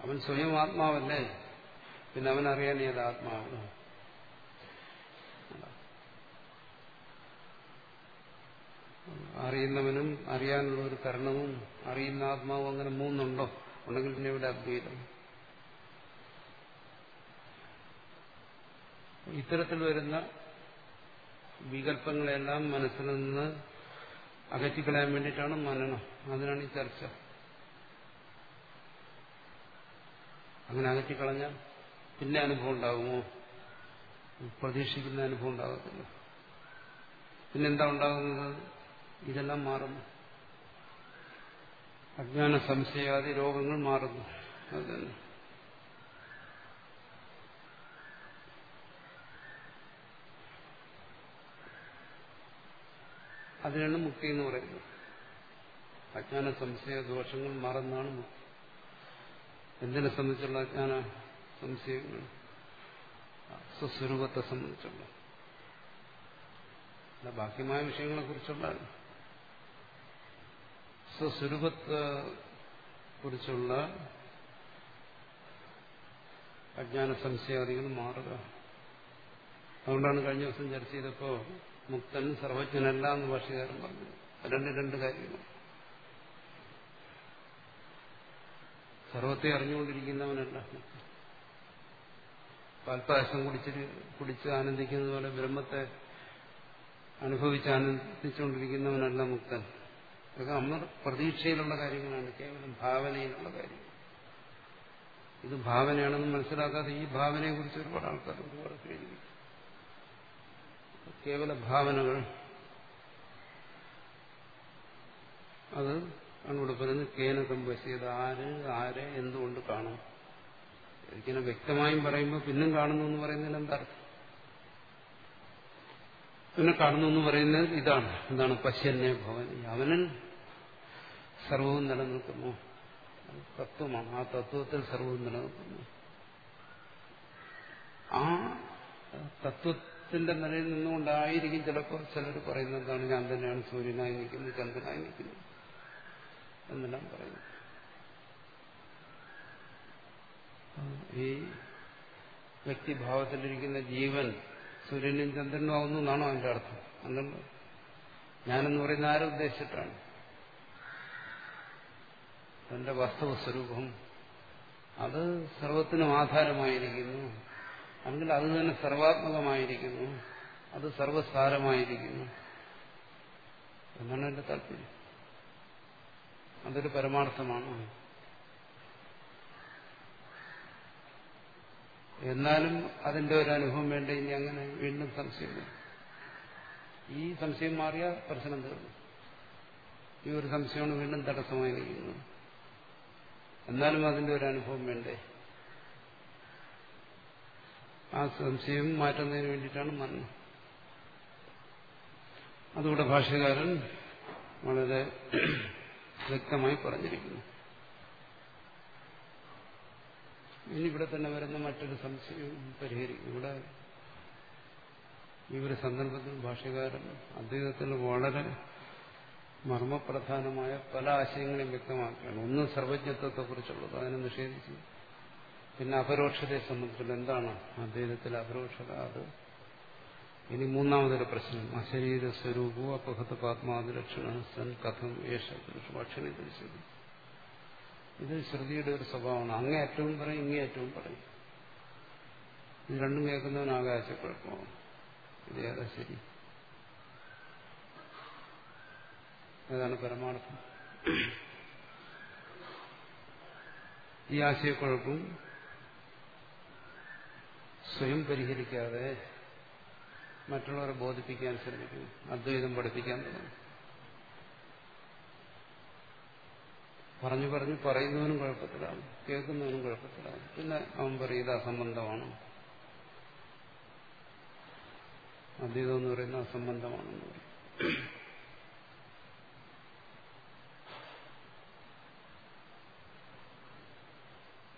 അവൻ സ്വയം ആത്മാവല്ലേ? പിന്നെ അവൻ അറിയാൻ ഏത് അറിയുന്നവനും അറിയാനുള്ള ഒരു കരണവും അറിയുന്ന ആത്മാവും അങ്ങനെ മൂന്നുണ്ടോ? ഉണ്ടെങ്കിൽ പിന്നെ ഇവിടെ അദ്വൈതം ഇത്തരത്തിൽ വരുന്ന വികല്പങ്ങളെല്ലാം മനസ്സിൽ നിന്ന് അകറ്റിക്കളയാൻ വേണ്ടിയിട്ടാണ് മനനം. അതിനാണ് ഈ ചർച്ച. അങ്ങനെ അകറ്റിക്കളഞ്ഞാൽ പിന്നെ അനുഭവം ഉണ്ടാകുമോ? പ്രതീക്ഷിക്കുന്ന അനുഭവം ഉണ്ടാകത്തില്ല. പിന്നെന്താ ഉണ്ടാകുന്നത്? ഇതെല്ലാം മാറുന്നു. അജ്ഞാന സംശയാദി രോഗങ്ങൾ മാറുന്നു. അത് അതിനാണ് മുക്തി എന്ന് പറയുന്നത് അജ്ഞാന സംശയ ദോഷങ്ങൾ മാറുന്നതാണ് മുക്തി എന്തിനെ സംബന്ധിച്ചുള്ള അജ്ഞാന സംശയങ്ങൾ? സ്വസ്വരൂപത്തെ സംബന്ധിച്ചുള്ള. ബാക്കിയമായ വിഷയങ്ങളെ കുറിച്ചുള്ള സ്വസ്വരൂപത്തെ കുറിച്ചുള്ള അജ്ഞാന സംശയാദികൾ മാറുക. അതുകൊണ്ടാണ് കഴിഞ്ഞ ദിവസം ചർച്ച ചെയ്തപ്പോ മുക്തൻ സർവജ്ഞനല്ല എന്ന് ഭാഷകാരൻ പറഞ്ഞു. രണ്ട് രണ്ട് കാര്യങ്ങൾ. സർവത്തെ അറിഞ്ഞുകൊണ്ടിരിക്കുന്നവനല്ല. പാൽപ്പായസം കുടിച്ചിട്ട് കുടിച്ച് ആനന്ദിക്കുന്നത് പോലെ ബ്രഹ്മത്തെ അനുഭവിച്ച് ആനന്ദിച്ചുകൊണ്ടിരിക്കുന്നവനല്ല മുക്തൻ. ഇതൊക്കെ നമ്മൾ പ്രതീക്ഷയിലുള്ള കാര്യങ്ങളാണ് കേവലം ഭാവനയിലുള്ള കാര്യങ്ങൾ. ഇത് ഭാവനയാണെന്ന് മനസ്സിലാക്കാതെ ഈ ഭാവനയെ കുറിച്ച് ഒരുപാട് ആൾക്കാർ ഒരുപാട് പേര് കേവല ഭാവനകൾ. അത് ആണ് പറയുന്നത് കേനകം പശിയത് ആര് ആരെ എന്തുകൊണ്ട് കാണും? ഇങ്ങനെ വ്യക്തമായും പറയുമ്പോൾ പിന്നും കാണുന്നു എന്ന് പറയുന്നതിൽ എന്താ പിന്നെ കാണുന്നു എന്ന് പറയുന്നത് ഇതാണ്. എന്താണ്? പശ്യന്നെ ഭവൻ അവനിൽ സർവവും നിലനിൽക്കുന്നു. തത്വമാണ്. ആ തത്വത്തിൽ സർവവും നിലനിൽക്കുന്നു. ആ തത്വത്തിന്റെ നിലയിൽ നിന്നുകൊണ്ടായിരിക്കും ചിലപ്പോൾ ചിലർ പറയുന്നത് എന്താണ്? ഞാൻ തന്നെയാണ് സൂര്യനായി നിൽക്കുന്നത് ചന്ദ്രനായി നിൽക്കുന്നത് എന്നെല്ലാം പറയുന്നു. ഈ വ്യക്തിഭാവത്തിലിരിക്കുന്ന ജീവൻ സൂര്യനും ചന്ദ്രനും ആവുന്നു എന്നാണോ അതിന്റെ അർത്ഥം? അല്ലല്ലോ. ഞാനെന്ന് പറയുന്ന ആരെ ഉദ്ദേശിച്ചിട്ടാണ് തന്റെ വാസ്തവ സ്വരൂപം അത് സർവത്തിനും ആധാരമായിരിക്കുന്നു. അല്ലെങ്കിൽ അത് തന്നെ സർവാത്മകമായിരിക്കുന്നു. അത് സർവസാരമായിരിക്കുന്നു. എന്നാണ് എന്റെ താല്പര്യം? അതൊരു പരമാർത്ഥമാണ്. എന്നാലും അതിന്റെ ഒരു അനുഭവം വേണ്ട. ഇനി അങ്ങനെ വീണ്ടും സംശയം ഈ സംശയം മാറിയ പ്രശ്നം തീർന്നു. ഈ ഒരു സംശയമാണ് വീണ്ടും തടസ്സമായി നിൽക്കുന്നത്. എന്നാലും അതിന്റെ ഒരു അനുഭവം വേണ്ടേ? ആ സംശയം മാറ്റുന്നതിന് വേണ്ടിയിട്ടാണ് മരണം. അതുകൂടെ ഭാഷകാരൻ വളരെ വ്യക്തമായി പറഞ്ഞിരിക്കുന്നു. ഇനി ഇവിടെ തന്നെ വരുന്ന മറ്റൊരു സംശയം പരിഹരിക്കും. ഇവിടെ ഈ ഒരു സന്ദർഭത്തിൽ ഭാഷകാരൻ അദ്ദേഹത്തിൽ വളരെ മർമ്മപ്രധാനമായ പല ആശയങ്ങളെയും വ്യക്തമാക്കുകയാണ്. ഒന്ന് സർവജ്ഞത്വത്തെക്കുറിച്ചുള്ളത് അതിനെ നിഷേധിച്ചു. പിന്നെ അപരോക്ഷതയെ സംബന്ധിച്ചുള്ള എന്താണ് അദ്ദേഹത്തിലെ അപരോക്ഷത? അത് ഇനി മൂന്നാമതൊരു പ്രശ്നം. അശരീര സ്വരൂപവും അപഹത പാത്മാതിലക്ഷണ സൻ കഥം യേശ ഭക്ഷണി തിരിച്ചത് ഇത് ശ്രുതിയുടെ ഒരു സ്വഭാവമാണ്. അങ്ങേ ഏറ്റവും പറയും ഇങ്ങേ ഏറ്റവും പറയും. ഇത് രണ്ടും കേൾക്കുന്നവനാകാശ കുഴപ്പമാണ് ഇത് ഏതാ ശരി? ഏതാണ് പരമാർത്ഥം. ഈ ആശയക്കുഴപ്പം സ്വയം പരിഹരിക്കാതെ മറ്റുള്ളവരെ ബോധിപ്പിക്കാൻ ശ്രമിക്കും. അദ്വൈതം പഠിപ്പിക്കാൻ തുടങ്ങും. പറഞ്ഞു പറഞ്ഞു പറയുന്നവനും കുഴപ്പത്തിലാണ്. കേൾക്കുന്നവനും കുഴപ്പത്തിലാണ്. പിന്നെ അവൻ പറയും ഇത് അസംബന്ധമാണ്. അദ്വൈതം എന്ന് പറയുന്ന അസംബന്ധമാണെന്ന് പറയും.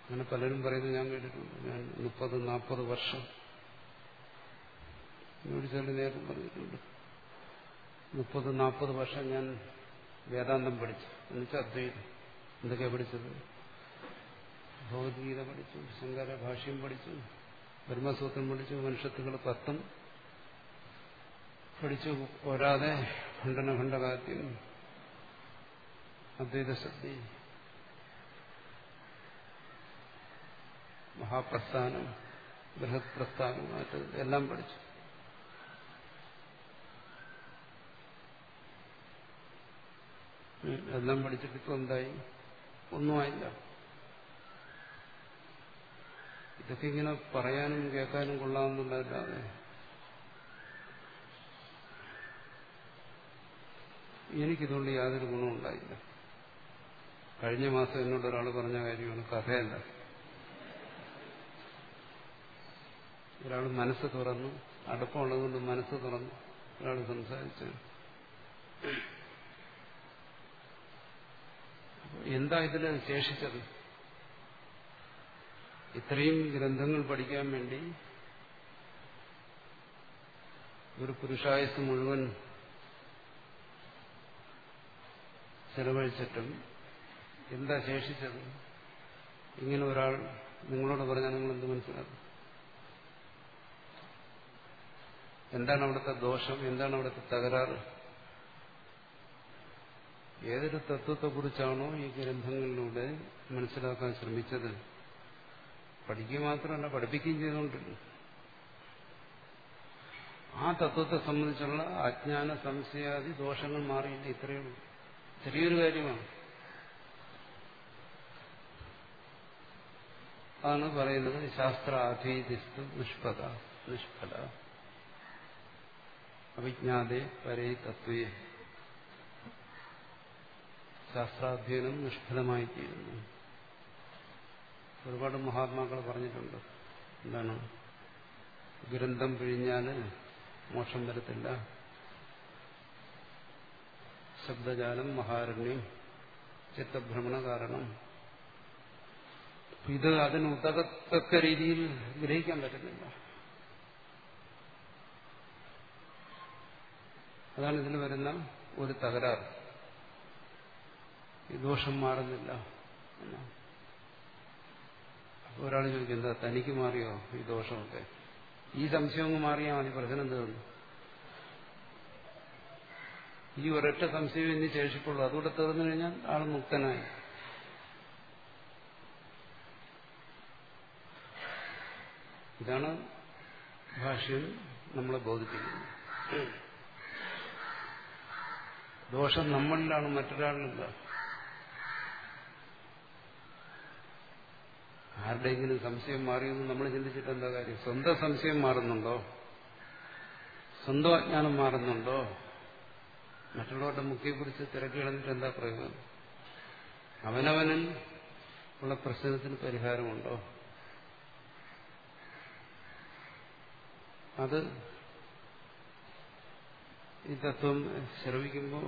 അങ്ങനെ പലരും പറയുന്നത് ഞാൻ കേട്ടിട്ടുണ്ട്. ഞാൻ മുപ്പത് നാൽപ്പത് വർഷം എന്നോട് ചില നേരം പറഞ്ഞിട്ടുണ്ട്. മുപ്പത് നാൽപ്പത് വർഷം ഞാൻ വേദാന്തം പഠിച്ചു. എന്നുവെച്ചാൽ അദ്വൈതം എന്തൊക്കെയാണ് പഠിച്ചത്? ഭഗവത്ഗീത പഠിച്ചു ശങ്കര ഭാഷ്യം പഠിച്ചു ബ്രഹ്മസൂത്രം പഠിച്ചു മനുഷ്യത്തുകൾ പത്തും പഠിച്ചു. പോരാതെ ഖണ്ഡനഖണ്ഡകാത്യം അദ്വൈത ശക്തി മഹാപ്രസ്ഥാനം ബൃഹത് പ്രസ്ഥാനം മറ്റത് എല്ലാം പഠിച്ചു. എല്ലാം പഠിച്ചിട്ട് ഇപ്പൊ എന്തായി? ഒന്നുമായില്ല ഇതൊക്കെ ഇങ്ങനെ പറയാനും കേൾക്കാനും കൊള്ളാമെന്നുള്ളതല്ലാതെ എനിക്കിതുകൊണ്ട് യാതൊരു ഗുണവും ഉണ്ടായില്ല കഴിഞ്ഞ മാസം എന്നോട് ഒരാൾ പറഞ്ഞ കാര്യമാണ് കഥയല്ല. ഒരാൾ മനസ്സ് തുറന്നു അടുപ്പമുള്ളതുകൊണ്ട് മനസ്സ് തുറന്നു ഒരാൾ സംസാരിച്ചു. എന്താ ഇതിന് ശേഷിച്ചത് ഇത്രയും ഗ്രന്ഥങ്ങൾ പഠിക്കാൻ വേണ്ടി ഒരു പുരുഷായുസ് മുഴുവൻ ചെലവഴിച്ചിട്ടും എന്താ ശേഷിച്ചത്? ഇങ്ങനെ ഒരാൾ നിങ്ങളോട് പറഞ്ഞാൽ നിങ്ങൾ എന്ത് മനസ്സിലാക്കും? എന്താണ് അവിടുത്തെ ദോഷം? എന്താണ് അവിടുത്തെ തകരാറ്? ഏതൊരു തത്വത്തെക്കുറിച്ചാണോ ഈ ഗ്രന്ഥങ്ങളിലൂടെ മനസ്സിലാക്കാൻ ശ്രമിച്ചത്? പഠിക്കുക മാത്രമല്ല പഠിപ്പിക്കുകയും ചെയ്തുകൊണ്ടിരുന്നു. ആ തത്വത്തെ സംബന്ധിച്ചുള്ള അജ്ഞാന സംശയാദി ദോഷങ്ങൾ മാറിയില്ല? ഇത്രയേ ചെറിയൊരു കാര്യമാണ്. അതാണ് പറയുന്നത് ശാസ്ത്ര അധീതിസ്തു നിഷ്പത നിഷ്ഫല. അവിജ്ഞാതെ പരേ തത്വേ ശാസ്ത്രാധ്യയനം നിഷ്ഫലമായി തീരുന്നു. ഒരുപാട് മഹാത്മാക്കൾ പറഞ്ഞിട്ടുണ്ട്. എന്താണ്? ഗ്രന്ഥം പിഴിഞ്ഞാൽ മോക്ഷം വരത്തില്ല. ശബ്ദജാലം മഹാരണ്യം ചിത്തഭ്രമണ കാരണം. ഇത് അതിന് ഉതകത്തക്ക രീതിയിൽ ഗ്രഹിക്കാൻ പറ്റുന്നില്ല. അതാണ് ഇതിൽ വരുന്ന ഒരു തകരാറ്. ഈ ദോഷം മാറുന്നില്ല. എന്നാണ് ഒരാൾ ചോദിക്കും എന്താ തനിക്ക് മാറിയോ ഈ ദോഷമൊക്കെ? ഈ സംശയം അങ്ങ് മാറിയാൽ മതി പ്രശ്നം തീർന്നു ഈ ഒരൊറ്റ സംശയം ഇനി ശേഷിപ്പുള്ളൂ. അതുകൂടെ തീർന്നു കഴിഞ്ഞാൽ ആൾ മുക്തനായി. ഇതാണ് ഭാഷ്യം നമ്മളെ ബോധിപ്പിക്കുന്നത്. ദോഷം നമ്മളിലാണ് മറ്റൊരാളിലില്ല ആരുടെയെങ്കിലും സംശയം മാറിയെന്ന് നമ്മൾ ചിന്തിച്ചിട്ട് എന്താ കാര്യം? സ്വന്തം സംശയം മാറുന്നുണ്ടോ? സ്വന്തം അജ്ഞാനം മാറുന്നുണ്ടോ? മറ്റുള്ളവരുടെ മുഖ്യക്കുറിച്ച് തിരക്കി കളഞ്ഞിട്ട് എന്താ പ്രയോജനം? അവനവനിൽ ഉള്ള പ്രശ്നത്തിന് പരിഹാരമുണ്ടോ? അത് ഈ തത്വം ശ്രവിക്കുമ്പോൾ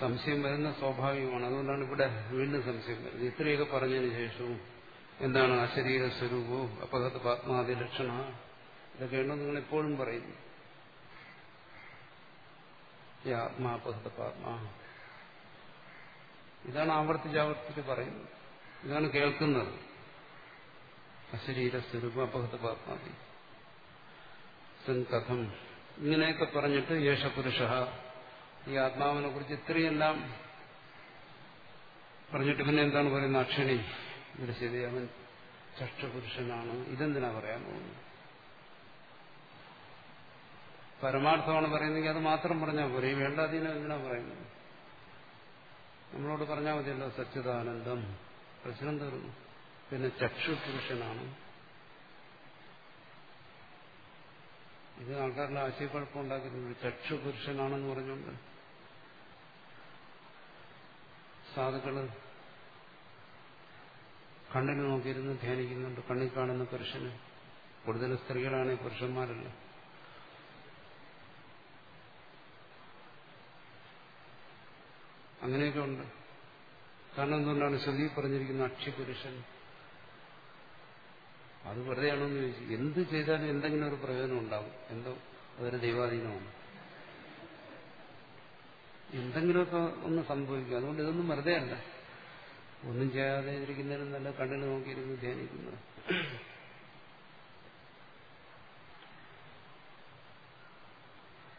സംശയം വരുന്ന സ്വാഭാവികമാണ്. അതുകൊണ്ടാണ് ഇവിടെ വീണ്ടും സംശയം വരുന്നത്. ഇത്രയൊക്കെ പറഞ്ഞതിന് ശേഷവും എന്താണ് ശരീര സ്വരൂപവും അപകത പാത്മാതി ലക്ഷണ ഇതൊക്കെയാണോ നിങ്ങൾ എപ്പോഴും പറയുന്നു ഈ ആത്മാപകത പാത്മാ ഇതാണ് ആവർത്തിച്ച് ആവർത്തിച്ച് പറയുന്നത്. ഇതാണ് കേൾക്കുന്നത്. അശരീര സ്വരൂപം അപകത പാത്മാതി കഥം. ഇങ്ങനെയൊക്കെ പറഞ്ഞിട്ട് യേശപുരുഷ ഈ ആത്മാവിനെ കുറിച്ച് ഇത്രയെല്ലാം പറഞ്ഞിട്ട് പിന്നെ എന്താണ് പറയുന്നത്? അക്ഷണി ഇവിടെ ശരി അവൻ ചക്ഷപുരുഷനാണ് ഇതെന്തിനാ പറയാൻ പോകുന്നത്? പരമാർത്ഥമാണ് പറയുന്നെങ്കിൽ അത് മാത്രം പറഞ്ഞാൽ പോരെ. വേണ്ട വേണ്ടാതീനം എന്തിനാ പറയുന്നത്? നമ്മളോട് പറഞ്ഞാൽ മതിയല്ലോ സച്ചിദാനന്ദം. പ്രശ്നം തീർന്നു. പിന്നെ ചക്ഷുപുരുഷനാണ്. ഇത് ആൾക്കാരുടെ ആശയക്കുഴപ്പം ഉണ്ടാക്കിയിട്ടുണ്ട് ചക്ഷുപുരുഷനാണെന്ന് പറഞ്ഞുകൊണ്ട് സാധുക്കൾ കണ്ണിന് നോക്കിയിരുന്ന് ധ്യാനിക്കുന്നുണ്ട്. കണ്ണിൽ കാണുന്ന പുരുഷന് കൂടുതൽ സ്ത്രീകളാണ് പുരുഷന്മാരല്ല? അങ്ങനെയൊക്കെ ഉണ്ട്. കാരണം എന്തുകൊണ്ടാണ് ശ്രുതി പറഞ്ഞിരിക്കുന്ന അക്ഷിപുരുഷൻ അത് വെറുതെ എന്ന് ചോദിച്ചു എന്ത് ചെയ്താലും എന്തെങ്കിലും ഒരു പ്രയോജനം ഉണ്ടാവും. എന്തോ അതൊരു ദൈവാധീനമാണ്. എന്തെങ്കിലുമൊക്കെ ഒന്ന് സംഭവിക്കും. അതുകൊണ്ട് ഇതൊന്നും വെറുതെ അല്ല. ഒന്നും ചെയ്യാതെ ഇരിക്കുന്നതിനും നല്ല കണ്ണിൽ നോക്കിയിരുന്ന് ധ്യാനിക്കുന്നത്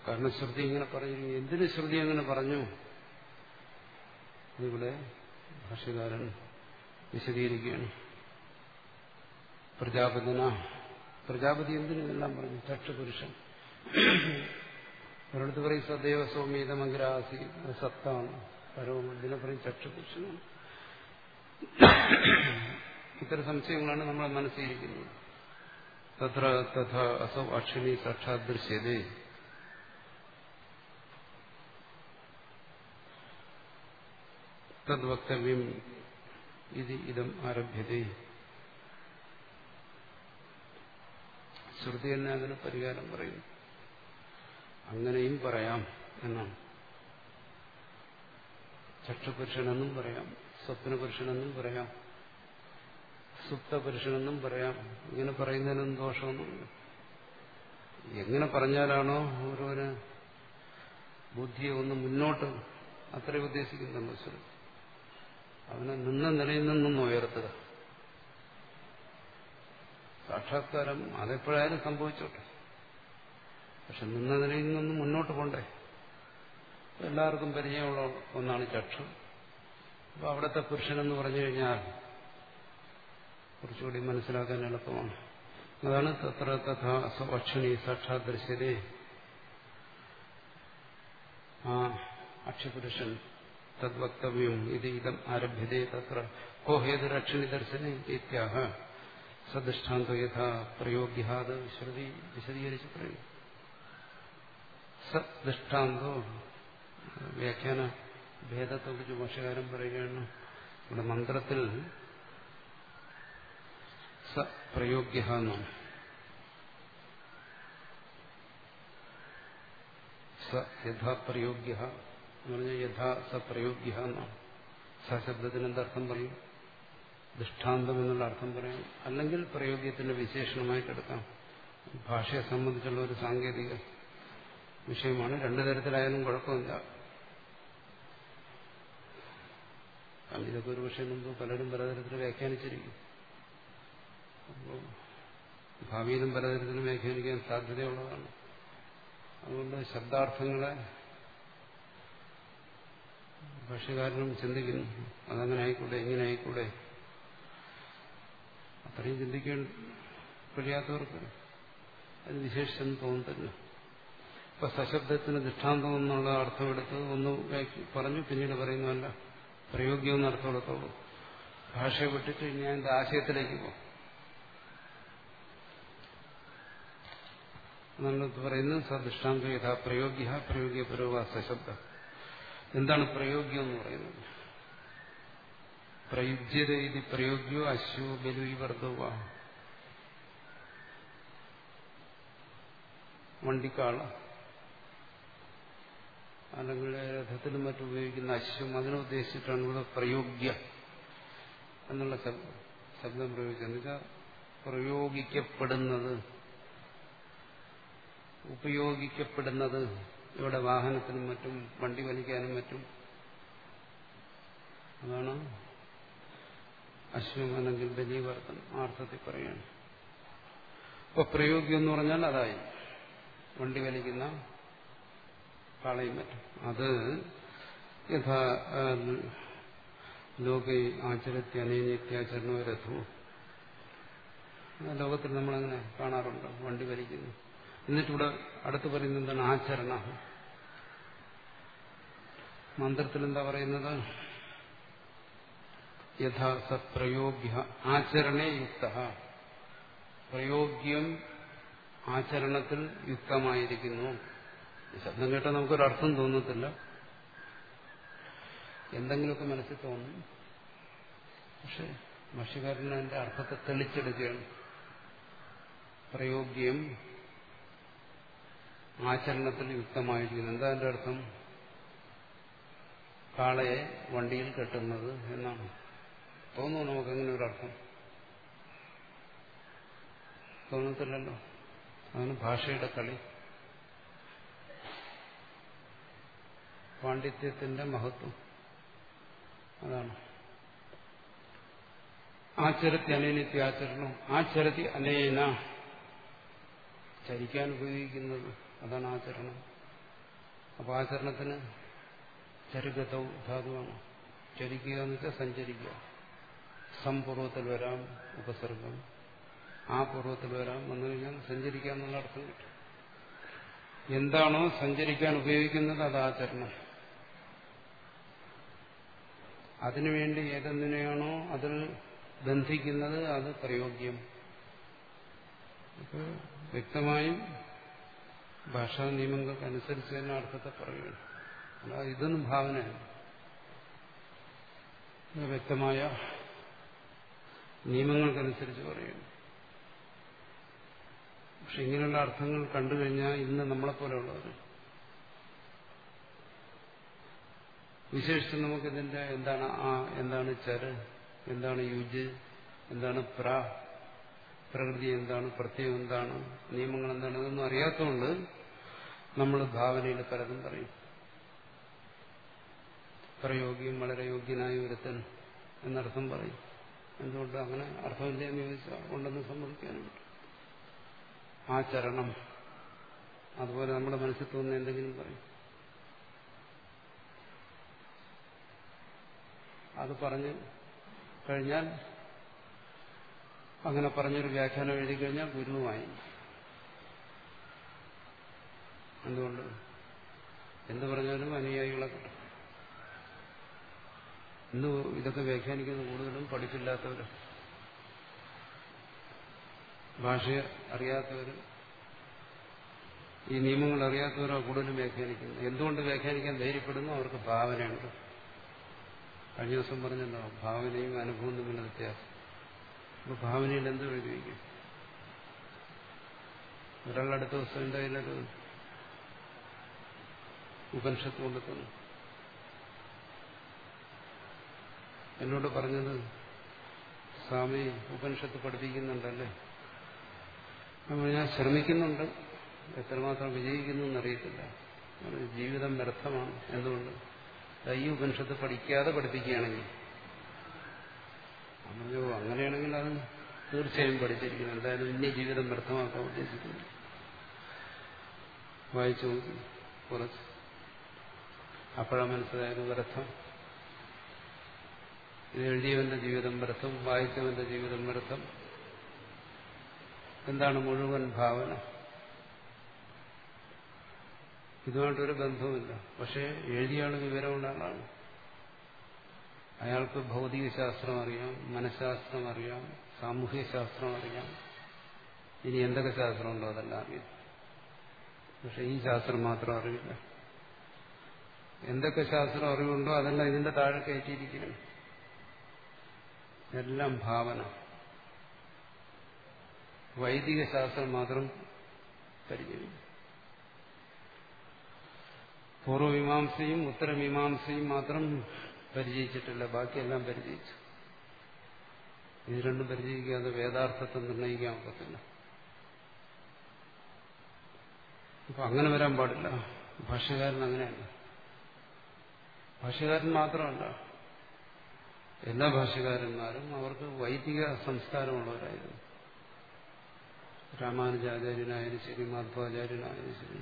കാരണം ശ്രുതി ഇങ്ങനെ പറഞ്ഞു എന്തിനു ശ്രുതി അങ്ങനെ പറഞ്ഞു? ഇവിടെ ഭാഷകാരൻ വിശദീകരിക്കുകയാണ്. പ്രജാപതിന. പ്രജാപതി എന്തിനെല്ലാം പറഞ്ഞു? ചക്ഷുപുരുഷൻ ഒരിടത്ത് പറയും സദൈവ സൗമ്യത മംഗരാസി സത്താണ്. പരവും ഇതിനെ പറയും ചക്ഷുപുരുഷനാണ് ഇത്തരം സംശയങ്ങളാണ് നമ്മളെ മനസ്സിലിരിക്കുന്നത്. തത്ര തഥ അസൗ അക്ഷിണി സാക്ഷാത് ദൃശ്യതേ തദ്വക്തവ്യം ഇത് ഇതം ആരഭ്യതേ. ശ്രുതി തന്നെ അതിന് പരിഹാരം പറയുന്നു അങ്ങനെയും പറയാം എന്നാണ്. ചക്ഷുപുരുഷനെന്നും പറയാം സ്വപ്നപുരുഷനെന്നും പറയാം സുപ്തപുരുഷനെന്നും പറയാം. ഇങ്ങനെ പറയുന്നതിനൊന്നും ദോഷമൊന്നുമില്ല. എങ്ങനെ പറഞ്ഞാലാണോ ഓരോന് ബുദ്ധിയെ ഒന്ന് മുന്നോട്ട് അത്രയും ഉദ്ദേശിക്കുന്നുണ്ട് അവനെ നിന്ന നിലയിൽ നിന്നും ഉയർത്തുക. സാക്ഷാത്കാരം അതെപ്പോഴായാലും സംഭവിച്ചോട്ടെ. പക്ഷെ നിന്ന നിലയിൽ നിന്നും മുന്നോട്ട് പോണ്ടേ. എല്ലാവർക്കും പരിചയമുള്ള ഒന്നാണ് ചക്ഷു. അപ്പൊ അവിടുത്തെ പുരുഷനെന്ന് പറഞ്ഞു കഴിഞ്ഞാൽ കുറച്ചുകൂടി മനസ്സിലാക്കാൻ എളുപ്പമാണ്. അതാണ് തത്ര തഥാ അക്ഷണി സാക്ഷാത് ദൃശ്യതേ ആ അക്ഷപുരുഷൻ തദ്വക്തവ്യം ഇത് ഇതം ആരഭ്യതേ തത്ര. കോഹേതുരക്ഷണി ദർശന ഇത്യാഹ. സദൃഷ്ടാന്തോ യഥാ പ്രയോഗ്യാത് ശ്രുതി വിശദീകരിച്ച് പറയും സദൃഷ്ടാന്തോ വ്യാഖ്യാന ഭേദത്തെക്കുറിച്ച് ഭാഷകാരൻ പറയുകയാണ്. ഇവിടെ മന്ത്രത്തിൽ സ പ്രയോഗ്യ എന്നാണ് സ യഥാപ്രയോഗ്യ എന്ന് പറഞ്ഞാൽ യഥാ സ പ്രയോഗ്യ എന്നാണ് സ ശബ്ദത്തിന് എന്തർത്ഥം പറയും ദൃഷ്ടാന്തം എന്നുള്ള അർത്ഥം പറയാം. അല്ലെങ്കിൽ പ്രയോഗ്യത്തിന്റെ വിശേഷണമായിട്ട് എടുക്കാം. ഭാഷയെ സംബന്ധിച്ചുള്ള ഒരു സാങ്കേതിക വിഷയമാണ്. രണ്ടു തരത്തിലായാലും കുഴപ്പമില്ല. ഇതൊക്കെ ഒരു പക്ഷേ മുമ്പ് പലരും പലതരത്തിൽ വ്യാഖ്യാനിച്ചിരിക്കും. ഭാവിയിലും പലതരത്തിലും വ്യാഖ്യാനിക്കാൻ സാധ്യതയുള്ളതാണ്. അതുകൊണ്ട് ശബ്ദാർത്ഥങ്ങളെ ഭാഷകാരനും ചിന്തിക്കുന്നു. അതങ്ങനെ ആയിക്കൂടെ ഇങ്ങനെ ആയിക്കൂടെ. അത്രയും ചിന്തിക്കാൻ കഴിയാത്തവർക്ക് അത് വിശേഷിച്ചെന്ന് തോന്നുന്നില്ല ഇപ്പൊ സശബ്ദത്തിന് ദൃഷ്ടാന്തം എന്നുള്ള അർത്ഥമെടുത്ത് ഒന്ന് പറഞ്ഞു പിന്നീട് പറയുന്നതല്ല പ്രയോഗ്യം എന്ന അർത്ഥമെടുത്തോളൂ ഭാഷയെ വിട്ടിട്ട് ഞാൻ എന്റെ ആശയത്തിലേക്ക് പോകും എന്നുള്ളത് പറയുന്നത്. സദൃഷ്ടാന്തം യഥാ പ്രയോഗ്യ പ്രയോഗ്യ പുരോഗ സശബ്ദം. എന്താണ് പ്രയോഗ്യം എന്ന് പറയുന്നത്? പ്രയുജ്യത ഇത് പ്രയോഗ്യോ അശ്വോ ബലു വർദ്ധവ. വണ്ടിക്കാള. അല്ലെങ്കിൽ രഥത്തിലും മറ്റും ഉപയോഗിക്കുന്ന അശ്വം അതിനെ ഉദ്ദേശിച്ചിട്ടാണ് ഇവിടെ പ്രയോഗ്യ എന്നുള്ള ശബ്ദം പ്രയോഗിച്ചത്. എന്നുവെച്ചാൽ പ്രയോഗിക്കപ്പെടുന്നത്. ഉപയോഗിക്കപ്പെടുന്നത് ഇവിടെ വാഹനത്തിനും മറ്റും വണ്ടി വലിക്കാനും മറ്റും. അതാണ് അശ്വം അല്ലെങ്കിൽ ബലീവർത്തനം ആ പറയുകയാണ് അപ്പൊ പ്രയോഗ്യം എന്ന് പറഞ്ഞാൽ അതായി. വണ്ടി വലിക്കുന്ന കാളയും മറ്റും. അത് യഥാ ലോകെ ആചരത്തി അനേനിത്യാചരണോ രഥവും ലോകത്തിൽ നമ്മളങ്ങനെ കാണാറുണ്ട്. വണ്ടി വലിക്കുന്നു. എന്നിട്ടിവിടെ അടുത്ത് പറയുന്നത് എന്താണ്? ആചരണ. മന്ത്രത്തിൽ എന്താ പറയുന്നത്? യഥാ പ്രയോഗ്യ ആചരണേ യുക്ത. പ്രയോഗ്യം ആചരണത്തിൽ യുക്തമായിരിക്കുന്നു. ശബ്ദം കേട്ടാൽ നമുക്കൊരർത്ഥം തോന്നത്തില്ല. എന്തെങ്കിലുമൊക്കെ മനസ്സിൽ തോന്നും. പക്ഷെ ഭക്ഷ്യകാരൻ അതിന്റെ അർത്ഥത്തെ തെളിച്ചെടുക്കുകയാണ്. പ്രയോഗ്യം ആചരണത്തിൽ യുക്തമായിരിക്കുന്നു. എന്താ അതിന്റെ അർത്ഥം? കാളയെ വണ്ടിയിൽ കെട്ടുന്നത് എന്നാണ്. തോന്നുന്നു നമുക്കങ്ങനെ ഒരർത്ഥം തോന്നത്തില്ലല്ലോ. അതാണ് ഭാഷയുടെ കളി. പാണ്ഡിത്യത്തിന്റെ മഹത്വം. അതാണ്. ആചരത്തി അനേനിത്യാചരണം ആചരത്തി അനേന. ചരിക്കാൻ ഉപയോഗിക്കുന്നത് അതാണ് ആചരണം. അപ്പൊ ആചരണത്തിന് ചരുഗതവും ധാതുവാണ്. ചരിക്കുക എന്ന് വെച്ചാൽ സഞ്ചരിക്കുക. സംപൂർവത്തിൽ വരാം ഉപസർഗം. ആ പൂർവത്തിൽ വരാം വന്നു കഴിഞ്ഞാൽ സഞ്ചരിക്കുക എന്നുള്ള അർത്ഥം കിട്ടും. എന്താണോ സഞ്ചരിക്കാൻ ഉപയോഗിക്കുന്നത് അത് ആചരണം അതിനുവേണ്ടി ഏതെന്തിനെയാണോ അതിൽ ബന്ധിക്കുന്നത് അത് പ്രയോഗ്യം വ്യക്തമായും ഭാഷാ നിയമങ്ങൾക്ക് അനുസരിച്ച് തന്നെ അർത്ഥത്തെ പറയുകയാണ്. അല്ലാതെ ഇതൊന്നും ഭാവനയല്ല വ്യക്തമായ നിയമങ്ങൾക്കനുസരിച്ച് പറയുന്നു. പക്ഷെ ഇങ്ങനെയുള്ള അർത്ഥങ്ങൾ കണ്ടു കഴിഞ്ഞാൽ ഇന്ന് നമ്മളെപ്പോലെയുള്ളവർ വിശേഷിച്ച് നമുക്കിതിന്റെ എന്താണ് ആ എന്താണ് ചര് എന്താണ് യുജ് എന്താണ് പ്ര പ്രകൃതി എന്താണ് പ്രത്യയം എന്താണ് നിയമങ്ങൾ എന്താണ് ഇതൊന്നും അറിയാത്തതുകൊണ്ട് നമ്മൾ ഭാവനയിൽ പലതും പറയും. പ്രയോഗ്യം വളരെ യോഗ്യനായ ഒരുത്തൻ എന്നർത്ഥം പറയും. എന്തുകൊണ്ട് അങ്ങനെ അർത്ഥമില്ല എന്ന് ചോദിച്ചാൽ ഉണ്ടെന്ന് സമ്മതിക്കാനുണ്ട് ആ ചരണം അതുപോലെ നമ്മുടെ മനസ്സിൽ തോന്നുന്ന എന്തെങ്കിലും പറയും. അത് പറഞ്ഞു കഴിഞ്ഞാൽ അങ്ങനെ പറഞ്ഞൊരു വ്യാഖ്യാനം എഴുതി കഴിഞ്ഞാൽ ഗുരുവുമായി എന്തുകൊണ്ട്? എന്ത് പറഞ്ഞാലും അനുയായികളെ കിട്ടും. ഇന്ന് ഇതൊക്കെ വ്യാഖ്യാനിക്കുന്ന കൂടുതലും പഠിപ്പില്ലാത്തവർ ഭാഷയെ അറിയാത്തവർ ഈ നിയമങ്ങൾ അറിയാത്തവരോ കൂടുതലും വ്യാഖ്യാനിക്കുന്നു എന്തുകൊണ്ട് വ്യാഖ്യാനിക്കാൻ ധൈര്യപ്പെടുന്നു? അവർക്ക് ഭാവനയുണ്ട് കഴിഞ്ഞ ദിവസം പറഞ്ഞല്ലോ ഭാവനയും അനുഭവവും തമ്മിലുള്ള വ്യത്യാസം. അപ്പൊ ഭാവനയിൽ എന്ത് എഴുതി വയ്ക്കും ഒരാൾ അടുത്ത ദിവസം എന്തായാലും ഉപനിഷത്ത് കൊണ്ടെത്തുന്നു എന്നോട് പറഞ്ഞത് സ്വാമി ഉപനിഷത്ത് പഠിപ്പിക്കുന്നുണ്ടല്ലേ? അപ്പോൾ ഞാൻ ശ്രമിക്കുന്നുണ്ട്. എത്രമാത്രം വിജയിക്കുന്നു എന്നറിയത്തില്ല. ജീവിതം വ്യർത്ഥമാണ്. എന്തുകൊണ്ട്? ഈ ഉപനിഷത്ത് പഠിക്കാതെ പഠിപ്പിക്കുകയാണെങ്കിൽ. അമ്മയോ അങ്ങനെയാണെങ്കിൽ അത് തീർച്ചയായും പഠിച്ചിരിക്കുന്നു എന്തായാലും ഇനി ജീവിതം വ്യർത്ഥമാക്കാൻ ഉദ്ദേശിക്കുന്നു. വായിച്ചു കുറച്ച്. അപ്പോഴാണ് മനസ്സിലായത് വ്യർത്ഥം. ഇത് എഴുതിയവന്റെ ജീവിതം വ്യർത്ഥം വായിച്ചവന്റെ ജീവിതം വ്യർത്ഥം. എന്താണ് മുഴുവൻ ഭാവന? ഇതുമായിട്ടൊരു ബന്ധവുമില്ല. പക്ഷേ എഴുതിയ ആൾ വിവരമുള്ള ആളാണ്. അയാൾക്ക് ഭൗതിക ശാസ്ത്രം അറിയാം മനഃശാസ്ത്രം അറിയാം സാമൂഹ്യ ശാസ്ത്രം അറിയാം. ഇനി എന്തൊക്കെ ശാസ്ത്രമുണ്ടോ അതെല്ലാം അറിയാം. പക്ഷെ ഈ ശാസ്ത്രം മാത്രം അറിയില്ല എന്തൊക്കെ ശാസ്ത്രം അറിവുണ്ടോ അതെല്ലാം ഇതിന്റെ താഴെ കയറ്റിയിരിക്കണം എല്ലാം ഭാവന. വൈദിക ശാസ്ത്രം മാത്രം പരിചയം. പൂർവമീമാംസയും ഉത്തരമീമാംസയും മാത്രം പരിചയിച്ചിട്ടില്ല ബാക്കിയെല്ലാം പരിചയിച്ചു. ഇത് രണ്ടും പരിചയിക്കാതെ വേദാർത്ഥത്തെ നിർണയിക്കാൻ ഒക്കത്തില്ല. അപ്പൊ അങ്ങനെ വരാൻ പാടില്ല. ഭാഷകാരൻ അങ്ങനെയല്ല. ഭാഷകാരൻ മാത്രമല്ല. എല്ലാ ഭാഷകാരന്മാരും അവർക്ക് വൈദിക സംസ്കാരമുള്ളവരായിരുന്നു. രാമാനുജാചാര്യനായാലും ശരി മാധ്വാചാര്യനായാലും ശരി.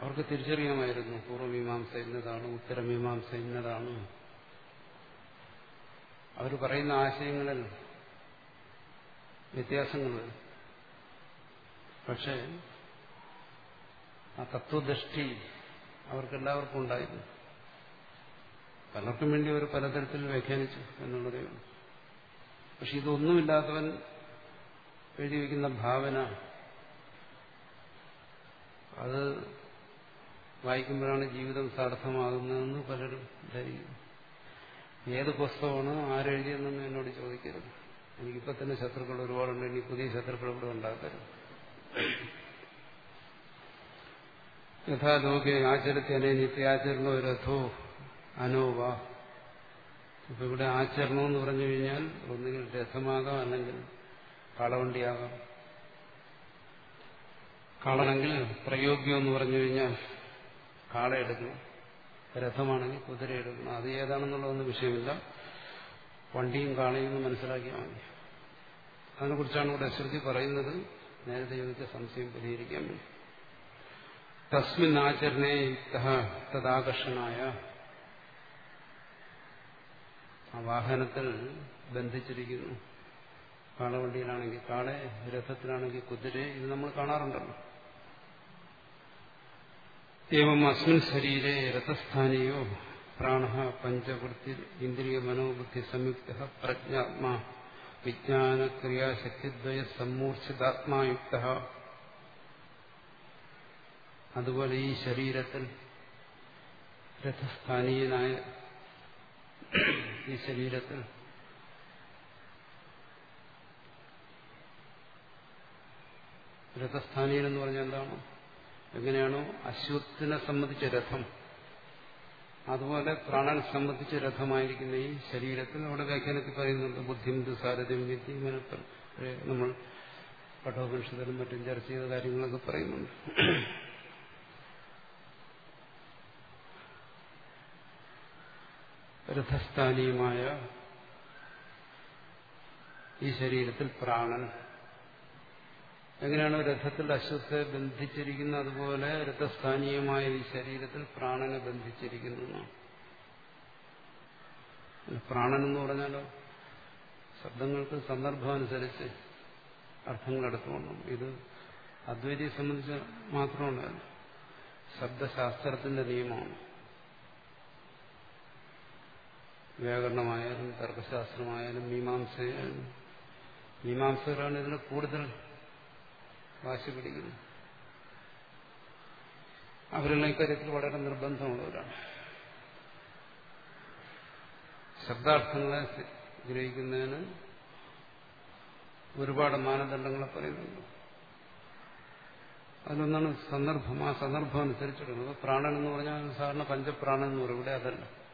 അവർക്ക് തിരിച്ചറിയാമായിരുന്നു പൂർവമീമാംസ ഇന്നതാണ് ഉത്തരമീമാംസ ഇന്നതാണ് അവർ പറയുന്ന ആശയങ്ങളിൽ വ്യത്യാസങ്ങൾ പക്ഷേ ആ തത്വദൃഷ്ടി അവർക്കെല്ലാവർക്കും ഉണ്ടായിരുന്നു. പലർക്കും വേണ്ടി അവർ പലതരത്തിൽ വ്യാഖ്യാനിച്ചു എന്നുള്ളതേ ഉള്ളൂ. പക്ഷെ ഇതൊന്നുമില്ലാത്തവൻ എഴുതി വയ്ക്കുന്ന ഭാവന അത് വായിക്കുമ്പോഴാണ് ജീവിതം സാർത്ഥമാകുന്നതെന്ന് പലരും ധരിക്കും. ഏത് പുസ്തകമാണ് ആരെഴുതിയെന്നൊന്നും എന്നോട് ചോദിക്കരുത്. എനിക്കിപ്പോൾ തന്നെ ശത്രുക്കൾ ഒരുപാടുണ്ട് ഇനി പുതിയ ശത്രുക്കൾ ഇവിടെ ഉണ്ടാക്കരുത്. യഥാലോകെ ആചരത്തിനെ നിത്യാചരണോ രഥോ അനോവ. ഇപ്പൊ ഇവിടെ ആചരണം എന്ന് പറഞ്ഞു കഴിഞ്ഞാൽ ഒന്നുകിൽ രഥമാകാം അല്ലെങ്കിൽ കാളവണ്ടിയാകാം. കാളണെങ്കിൽ പ്രയോഗ്യം എന്ന് പറഞ്ഞു കഴിഞ്ഞാൽ കാള എടുക്കണം രഥമാണെങ്കിൽ കുതിര എടുക്കണം അത് ഏതാണെന്നുള്ളതൊന്നും വിഷയമില്ല. വണ്ടിയും കാളയും എന്ന് മനസ്സിലാക്കിയാൽ മതി. അതിനെക്കുറിച്ചാണ് ഇവിടെ ശ്രുതി പറയുന്നത്. നേരത്തെ ചോദിച്ച സംശയം പരിഹരിക്കാൻ വേണ്ടി. തസ്മിൻ ആചരണേ തദാകർഷണായ. വാഹനത്തിൽ ബന്ധിച്ചിരിക്കുന്നു. കാളവണ്ടിയിലാണെങ്കിൽ കാളെ രഥത്തിലാണെങ്കിൽ കുതിര ഇത് നമ്മൾ കാണാറുണ്ടല്ലോ. ഏവം അസ്മിൻ ശരീരെ രഥസ്ഥാനിയോ പ്രാണ പഞ്ചവൃത്തി ഇന്ദ്രിയ മനോബുദ്ധി സംയുക്ത പ്രജ്ഞാത്മാ വിജ്ഞാനക്രിയാശക്തിദ്വയ സമ്മൂർച്ഛിതാത്മായുക്ത. അതുപോലെ ഈ ശരീരത്തിൽ രഥസ്ഥാനീയനായ ഈ ശരീരത്തിൽ. രഥസ്ഥാനീയൻ എന്ന് പറഞ്ഞാൽ എന്താണ്? എങ്ങനെയാണോ? അശ്വത്തിനെ സംബന്ധിച്ച രഥം. അതുപോലെ പ്രാണനെ സംബന്ധിച്ച രഥമായിരിക്കുന്ന ഈ ശരീരത്തിൽ അവിടെ വ്യാഖ്യാനത്തിൽ പറയുന്നുണ്ട് ബുദ്ധിമുട്ട് സാരഥ്യം വിദ്യ നമ്മൾ കഠോപനിഷത്തിലും മറ്റും ചർച്ച ചെയ്ത കാര്യങ്ങളൊക്കെ പറയുന്നുണ്ട്. രഥസ്ഥാനീയമായ ഈ ശരീരത്തിൽ പ്രാണൻ. എങ്ങനെയാണ് രഥത്തിൽ അശ്വത്തെ ബന്ധിച്ചിരിക്കുന്നത്? അതുപോലെ രഥസ്ഥാനീയമായ ഈ ശരീരത്തിൽ പ്രാണനെ ബന്ധിച്ചിരിക്കുന്നു പ്രാണൻ എന്ന് പറഞ്ഞാലോ ശബ്ദങ്ങൾക്ക് സന്ദർഭമനുസരിച്ച് അർത്ഥങ്ങൾ എടുത്തുകൊണ്ടും. ഇത് അദ്വൈതിയെ സംബന്ധിച്ച് മാത്രമല്ല ശബ്ദശാസ്ത്രത്തിന്റെ നിയമമാണ്. വ്യാകരണമായാലും തർക്കശാസ്ത്രമായാലും മീമാംസയായാലും. മീമാംസകരാണ് ഇതിന് കൂടുതൽ വാശി പിടിക്കുന്നത്. അവരെല്ലാം ഇക്കാര്യത്തിൽ വളരെ നിർബന്ധമുള്ളവരാണ്. ശബ്ദാർത്ഥങ്ങളെ ഗ്രഹിക്കുന്നതിന് ഒരുപാട് മാനദണ്ഡങ്ങളെ പറയുന്നുണ്ട്. അതിലൊന്നാണ് സന്ദർഭം. ആ സന്ദർഭം അനുസരിച്ചെടുക്കുന്നത് പ്രാണൻ എന്ന് പറഞ്ഞാൽ സാധാരണ പഞ്ചപ്രാണൻ എന്ന് പറയും. ഇവിടെ അതല്ല.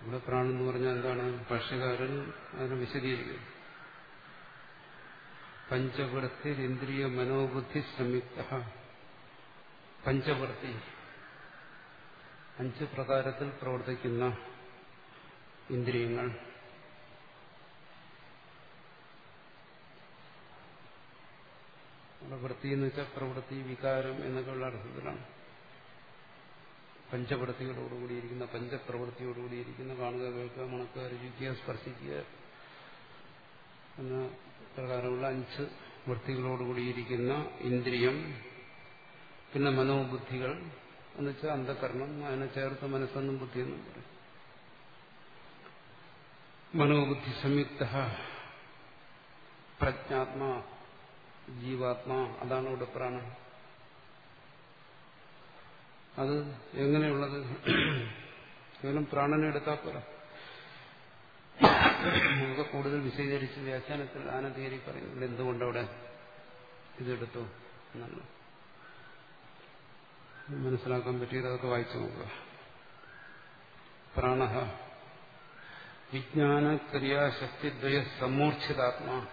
ഇവിടെ പ്രാണൻ എന്ന് പറഞ്ഞാൽ എന്താണ്? ഭാഷ്യകാരൻ അതിനെ വിശദീകരിക്കും പഞ്ചവൃത്തി ഇന്ദ്രിയ മനോബുദ്ധി സംയുക്ത. പഞ്ചവൃത്തി അഞ്ച് പ്രകാരത്തിൽ പ്രവർത്തിക്കുന്ന ഇന്ദ്രിയങ്ങൾ. വൃത്തി എന്ന് വെച്ചാൽ പ്രവൃത്തി വികാരം എന്നൊക്കെയുള്ള അർത്ഥത്തിലാണ്. പഞ്ചവൃത്തികളോടുകൂടിയിരിക്കുന്ന പഞ്ചപ്രവൃത്തിയോടുകൂടിയിരിക്കുന്ന കാണുക കേൾക്കുക മണക്കുക രുചിക്കുക സ്പർശിക്കുക എന്ന പ്രകാരമുള്ള അഞ്ച് വൃത്തികളോടുകൂടിയിരിക്കുന്ന ഇന്ദ്രിയം പിന്നെ മനോബുദ്ധികൾ എന്നുവെച്ചാൽ അന്ധകരണം അതിനെ ചേർത്ത് മനസ്സെന്നും ബുദ്ധിയെന്നും പറയും. മനോബുദ്ധി സംയുക്ത പ്രജ്ഞാത്മാ ജീവാത്മാ അതാണ് ഇവിടെ പ്രാണൻ. അത് എങ്ങനെയുള്ളത്? കേവലം പ്രാണനെ എടുത്താൽ പോരാ. നമുക്ക് കൂടുതൽ വിശദീകരിച്ച് വ്യാഖ്യാനത്തിൽ ആനന്ദഗിരി പറയുന്നുണ്ട് എന്തുകൊണ്ടവിടെ ഇതെടുത്തു എന്നാണ്. മനസ്സിലാക്കാൻ പറ്റിയത് അതൊക്കെ വായിച്ചു നോക്കുക. പ്രാണ. വിജ്ഞാന ക്രിയാശക്തിദ്വയ സമ്മൂർച്ഛിതാത്മാ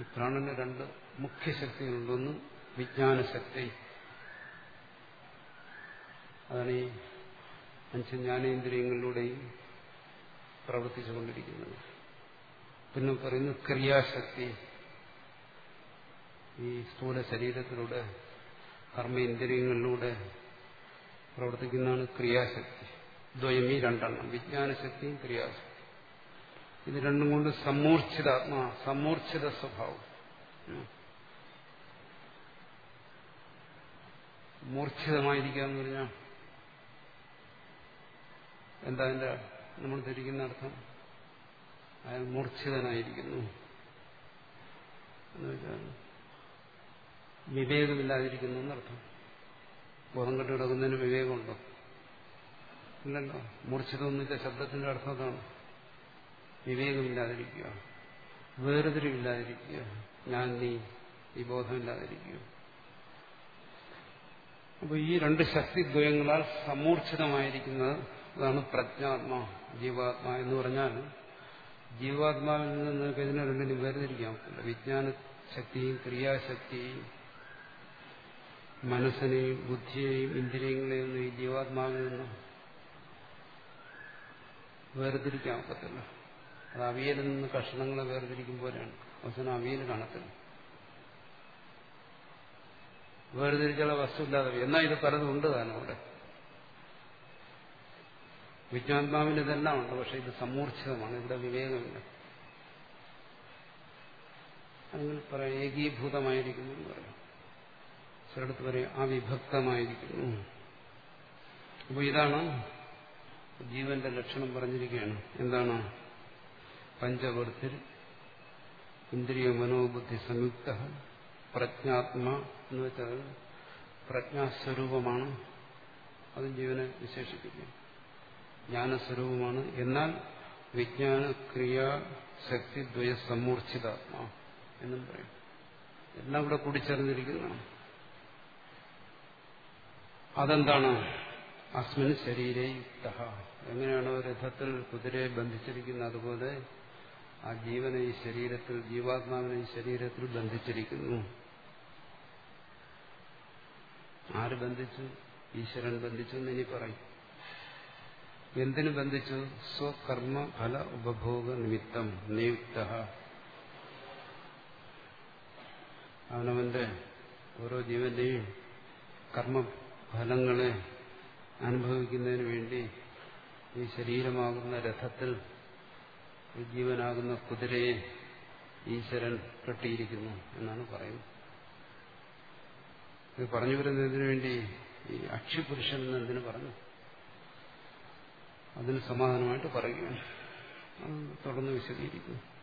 ഈ പ്രാണന് രണ്ട് മുഖ്യശക്തികളുണ്ട്. ഒന്ന് വിജ്ഞാനശക്തി. അതാണ് ഈ അഞ്ച് ജ്ഞാനേന്ദ്രിയങ്ങളിലൂടെയും പ്രവർത്തിച്ചുകൊണ്ടിരിക്കുന്നത്. പിന്നെ പറയുന്നു ക്രിയാശക്തി. ഈ സ്ഥൂല ശരീരത്തിലൂടെ കർമ്മേന്ദ്രിയങ്ങളിലൂടെ പ്രവർത്തിക്കുന്നതാണ് ക്രിയാശക്തി. ദ്വയം ഈ രണ്ടെണ്ണം വിജ്ഞാനശക്തിയും ക്രിയാശക്തി. ഇത് രണ്ടും കൊണ്ട് സമ്മൂർച്ഛിത ആത്മാ സമ്മൂർച്ഛിത സ്വഭാവം മൂർച്ഛിതമായിരിക്കുക എന്ന് പറഞ്ഞാൽ എന്താ അതിന്റെ നമ്മൾ ധരിക്കുന്ന അർത്ഥം? അയാൾ മൂർച്ഛിതനായിരിക്കുന്നു. എന്ന് വെച്ചാൽ വിവേകമില്ലാതിരിക്കുന്നു എന്നർത്ഥം. ബോധം കെട്ട് കിടക്കുന്നതിന് വിവേകമുണ്ടോ? ഇല്ലല്ലോ. മൂർച്ഛിതം എന്ന് വെച്ചാൽ ശബ്ദത്തിന്റെ അർത്ഥം അതാണ്. വിവേകമില്ലാതിരിക്കുക. വേർതിരിവില്ലാതിരിക്കുക. ഞാൻ നീ ഈ ബോധമില്ലാതിരിക്കുക. അപ്പൊ ഈ രണ്ട് ശക്തിദ്വയങ്ങളാൽ സമൂർച്ഛിതമായിരിക്കുന്നത് അതാണ് പ്രജ്ഞാത്മാ ജീവാത്മാ എന്ന് പറഞ്ഞാൽ ജീവാത്മാവിൽ നിന്ന് നിങ്ങൾക്ക് ഇതിനെ രണ്ടിനും വേർതിരിക്കാൻ പറ്റില്ല വിജ്ഞാന ശക്തിയും ക്രിയാശക്തിയും മനസ്സിനെയും ബുദ്ധിയെയും ഇന്ദ്രിയങ്ങളെയും ഈ ജീവാത്മാവിൽ നിന്ന് വേർതിരിക്കാൻ പറ്റില്ല അത് അവിയലിൽ നിന്ന് കഷ്ണങ്ങളെ വേർതിരിക്കും പോലെയാണ് അവസാനം അവിയൽ കാണത്തില്ല. വേർതിരിച്ചുള്ള വസ്തു ഇല്ലാതെ എന്നാൽ ഇത് പലതും ഉണ്ട് താനും അവിടെ. വിജ്ഞാത്മാവിന് ഇതെല്ലാം ഉണ്ട് പക്ഷെ ഇത് സമ്മൂർച്ഛിതമാണ് ഇവിടെ വിവേകമില്ല. അങ്ങനെ പറയാം ഏകീഭൂതമായിരിക്കുന്നു എന്ന് പറയാം. ചിലടത്ത് പറയും അവിഭക്തമായിരിക്കുന്നു. അപ്പോൾ ഇതാണ് ജീവന്റെ ലക്ഷണം പറഞ്ഞിരിക്കുകയാണ്. എന്താണ്? പഞ്ചവർത്തിൽ ഇന്ദ്രിയ മനോബുദ്ധി സംയുക്ത പ്രജ്ഞാത്മ എന്ന് വെച്ചാൽ പ്രജ്ഞാസ്വരൂപമാണ്. അത് ജീവനെ വിശേഷിപ്പിക്കുക ജ്ഞാനസ്വരൂപമാണ്. എന്നാൽ വിജ്ഞാന ക്രിയ ശക്തി ദ്വയ സമ്മൂർച്ഛിതാത്മാ എന്നും പറയും. എല്ലാം ഇവിടെ കൂടിച്ചേർന്നിരിക്കുന്നതാണ്. അതെന്താണ്? അസ്മിൻ ശരീരേ യുക്ത. എങ്ങനെയാണോ രഥത്തിൽ കുതിരയെ ബന്ധിച്ചിരിക്കുന്നത്. അതുപോലെ ആ ജീവനെ ഈ ശരീരത്തിൽ ജീവാത്മാവിനെ ഈ ശരീരത്തിൽ ബന്ധിച്ചിരിക്കുന്നു. ആര് ബന്ധിച്ചു? ഈശ്വരൻ ബന്ധിച്ചു എന്ന് ഇനി പറയും. എന്തിനു ബന്ധിച്ചു? സ്വകർമ്മ ഫല ഉപഭോഗ നിമിത്തം നിയുക്ത. അവനവന്റെ ഓരോ ജീവന്റെയും കർമ്മഫലങ്ങളെ അനുഭവിക്കുന്നതിന് വേണ്ടി ഈ ശരീരമാകുന്ന രഥത്തിൽ ജീവനാകുന്ന കുതിരയെ ഈശ്വരൻ കെട്ടിയിരിക്കുന്നു എന്നാണ് പറയുന്നത്. ഇത് പറഞ്ഞു വരുന്നതിനു വേണ്ടി ഈ അക്ഷിപുരുഷൻ എന്നതിന് പറഞ്ഞു. അതിന് സമാധാനമായിട്ട് പറയുകയാണ്. തുടർന്ന് വിശദീകരിക്കുന്നു.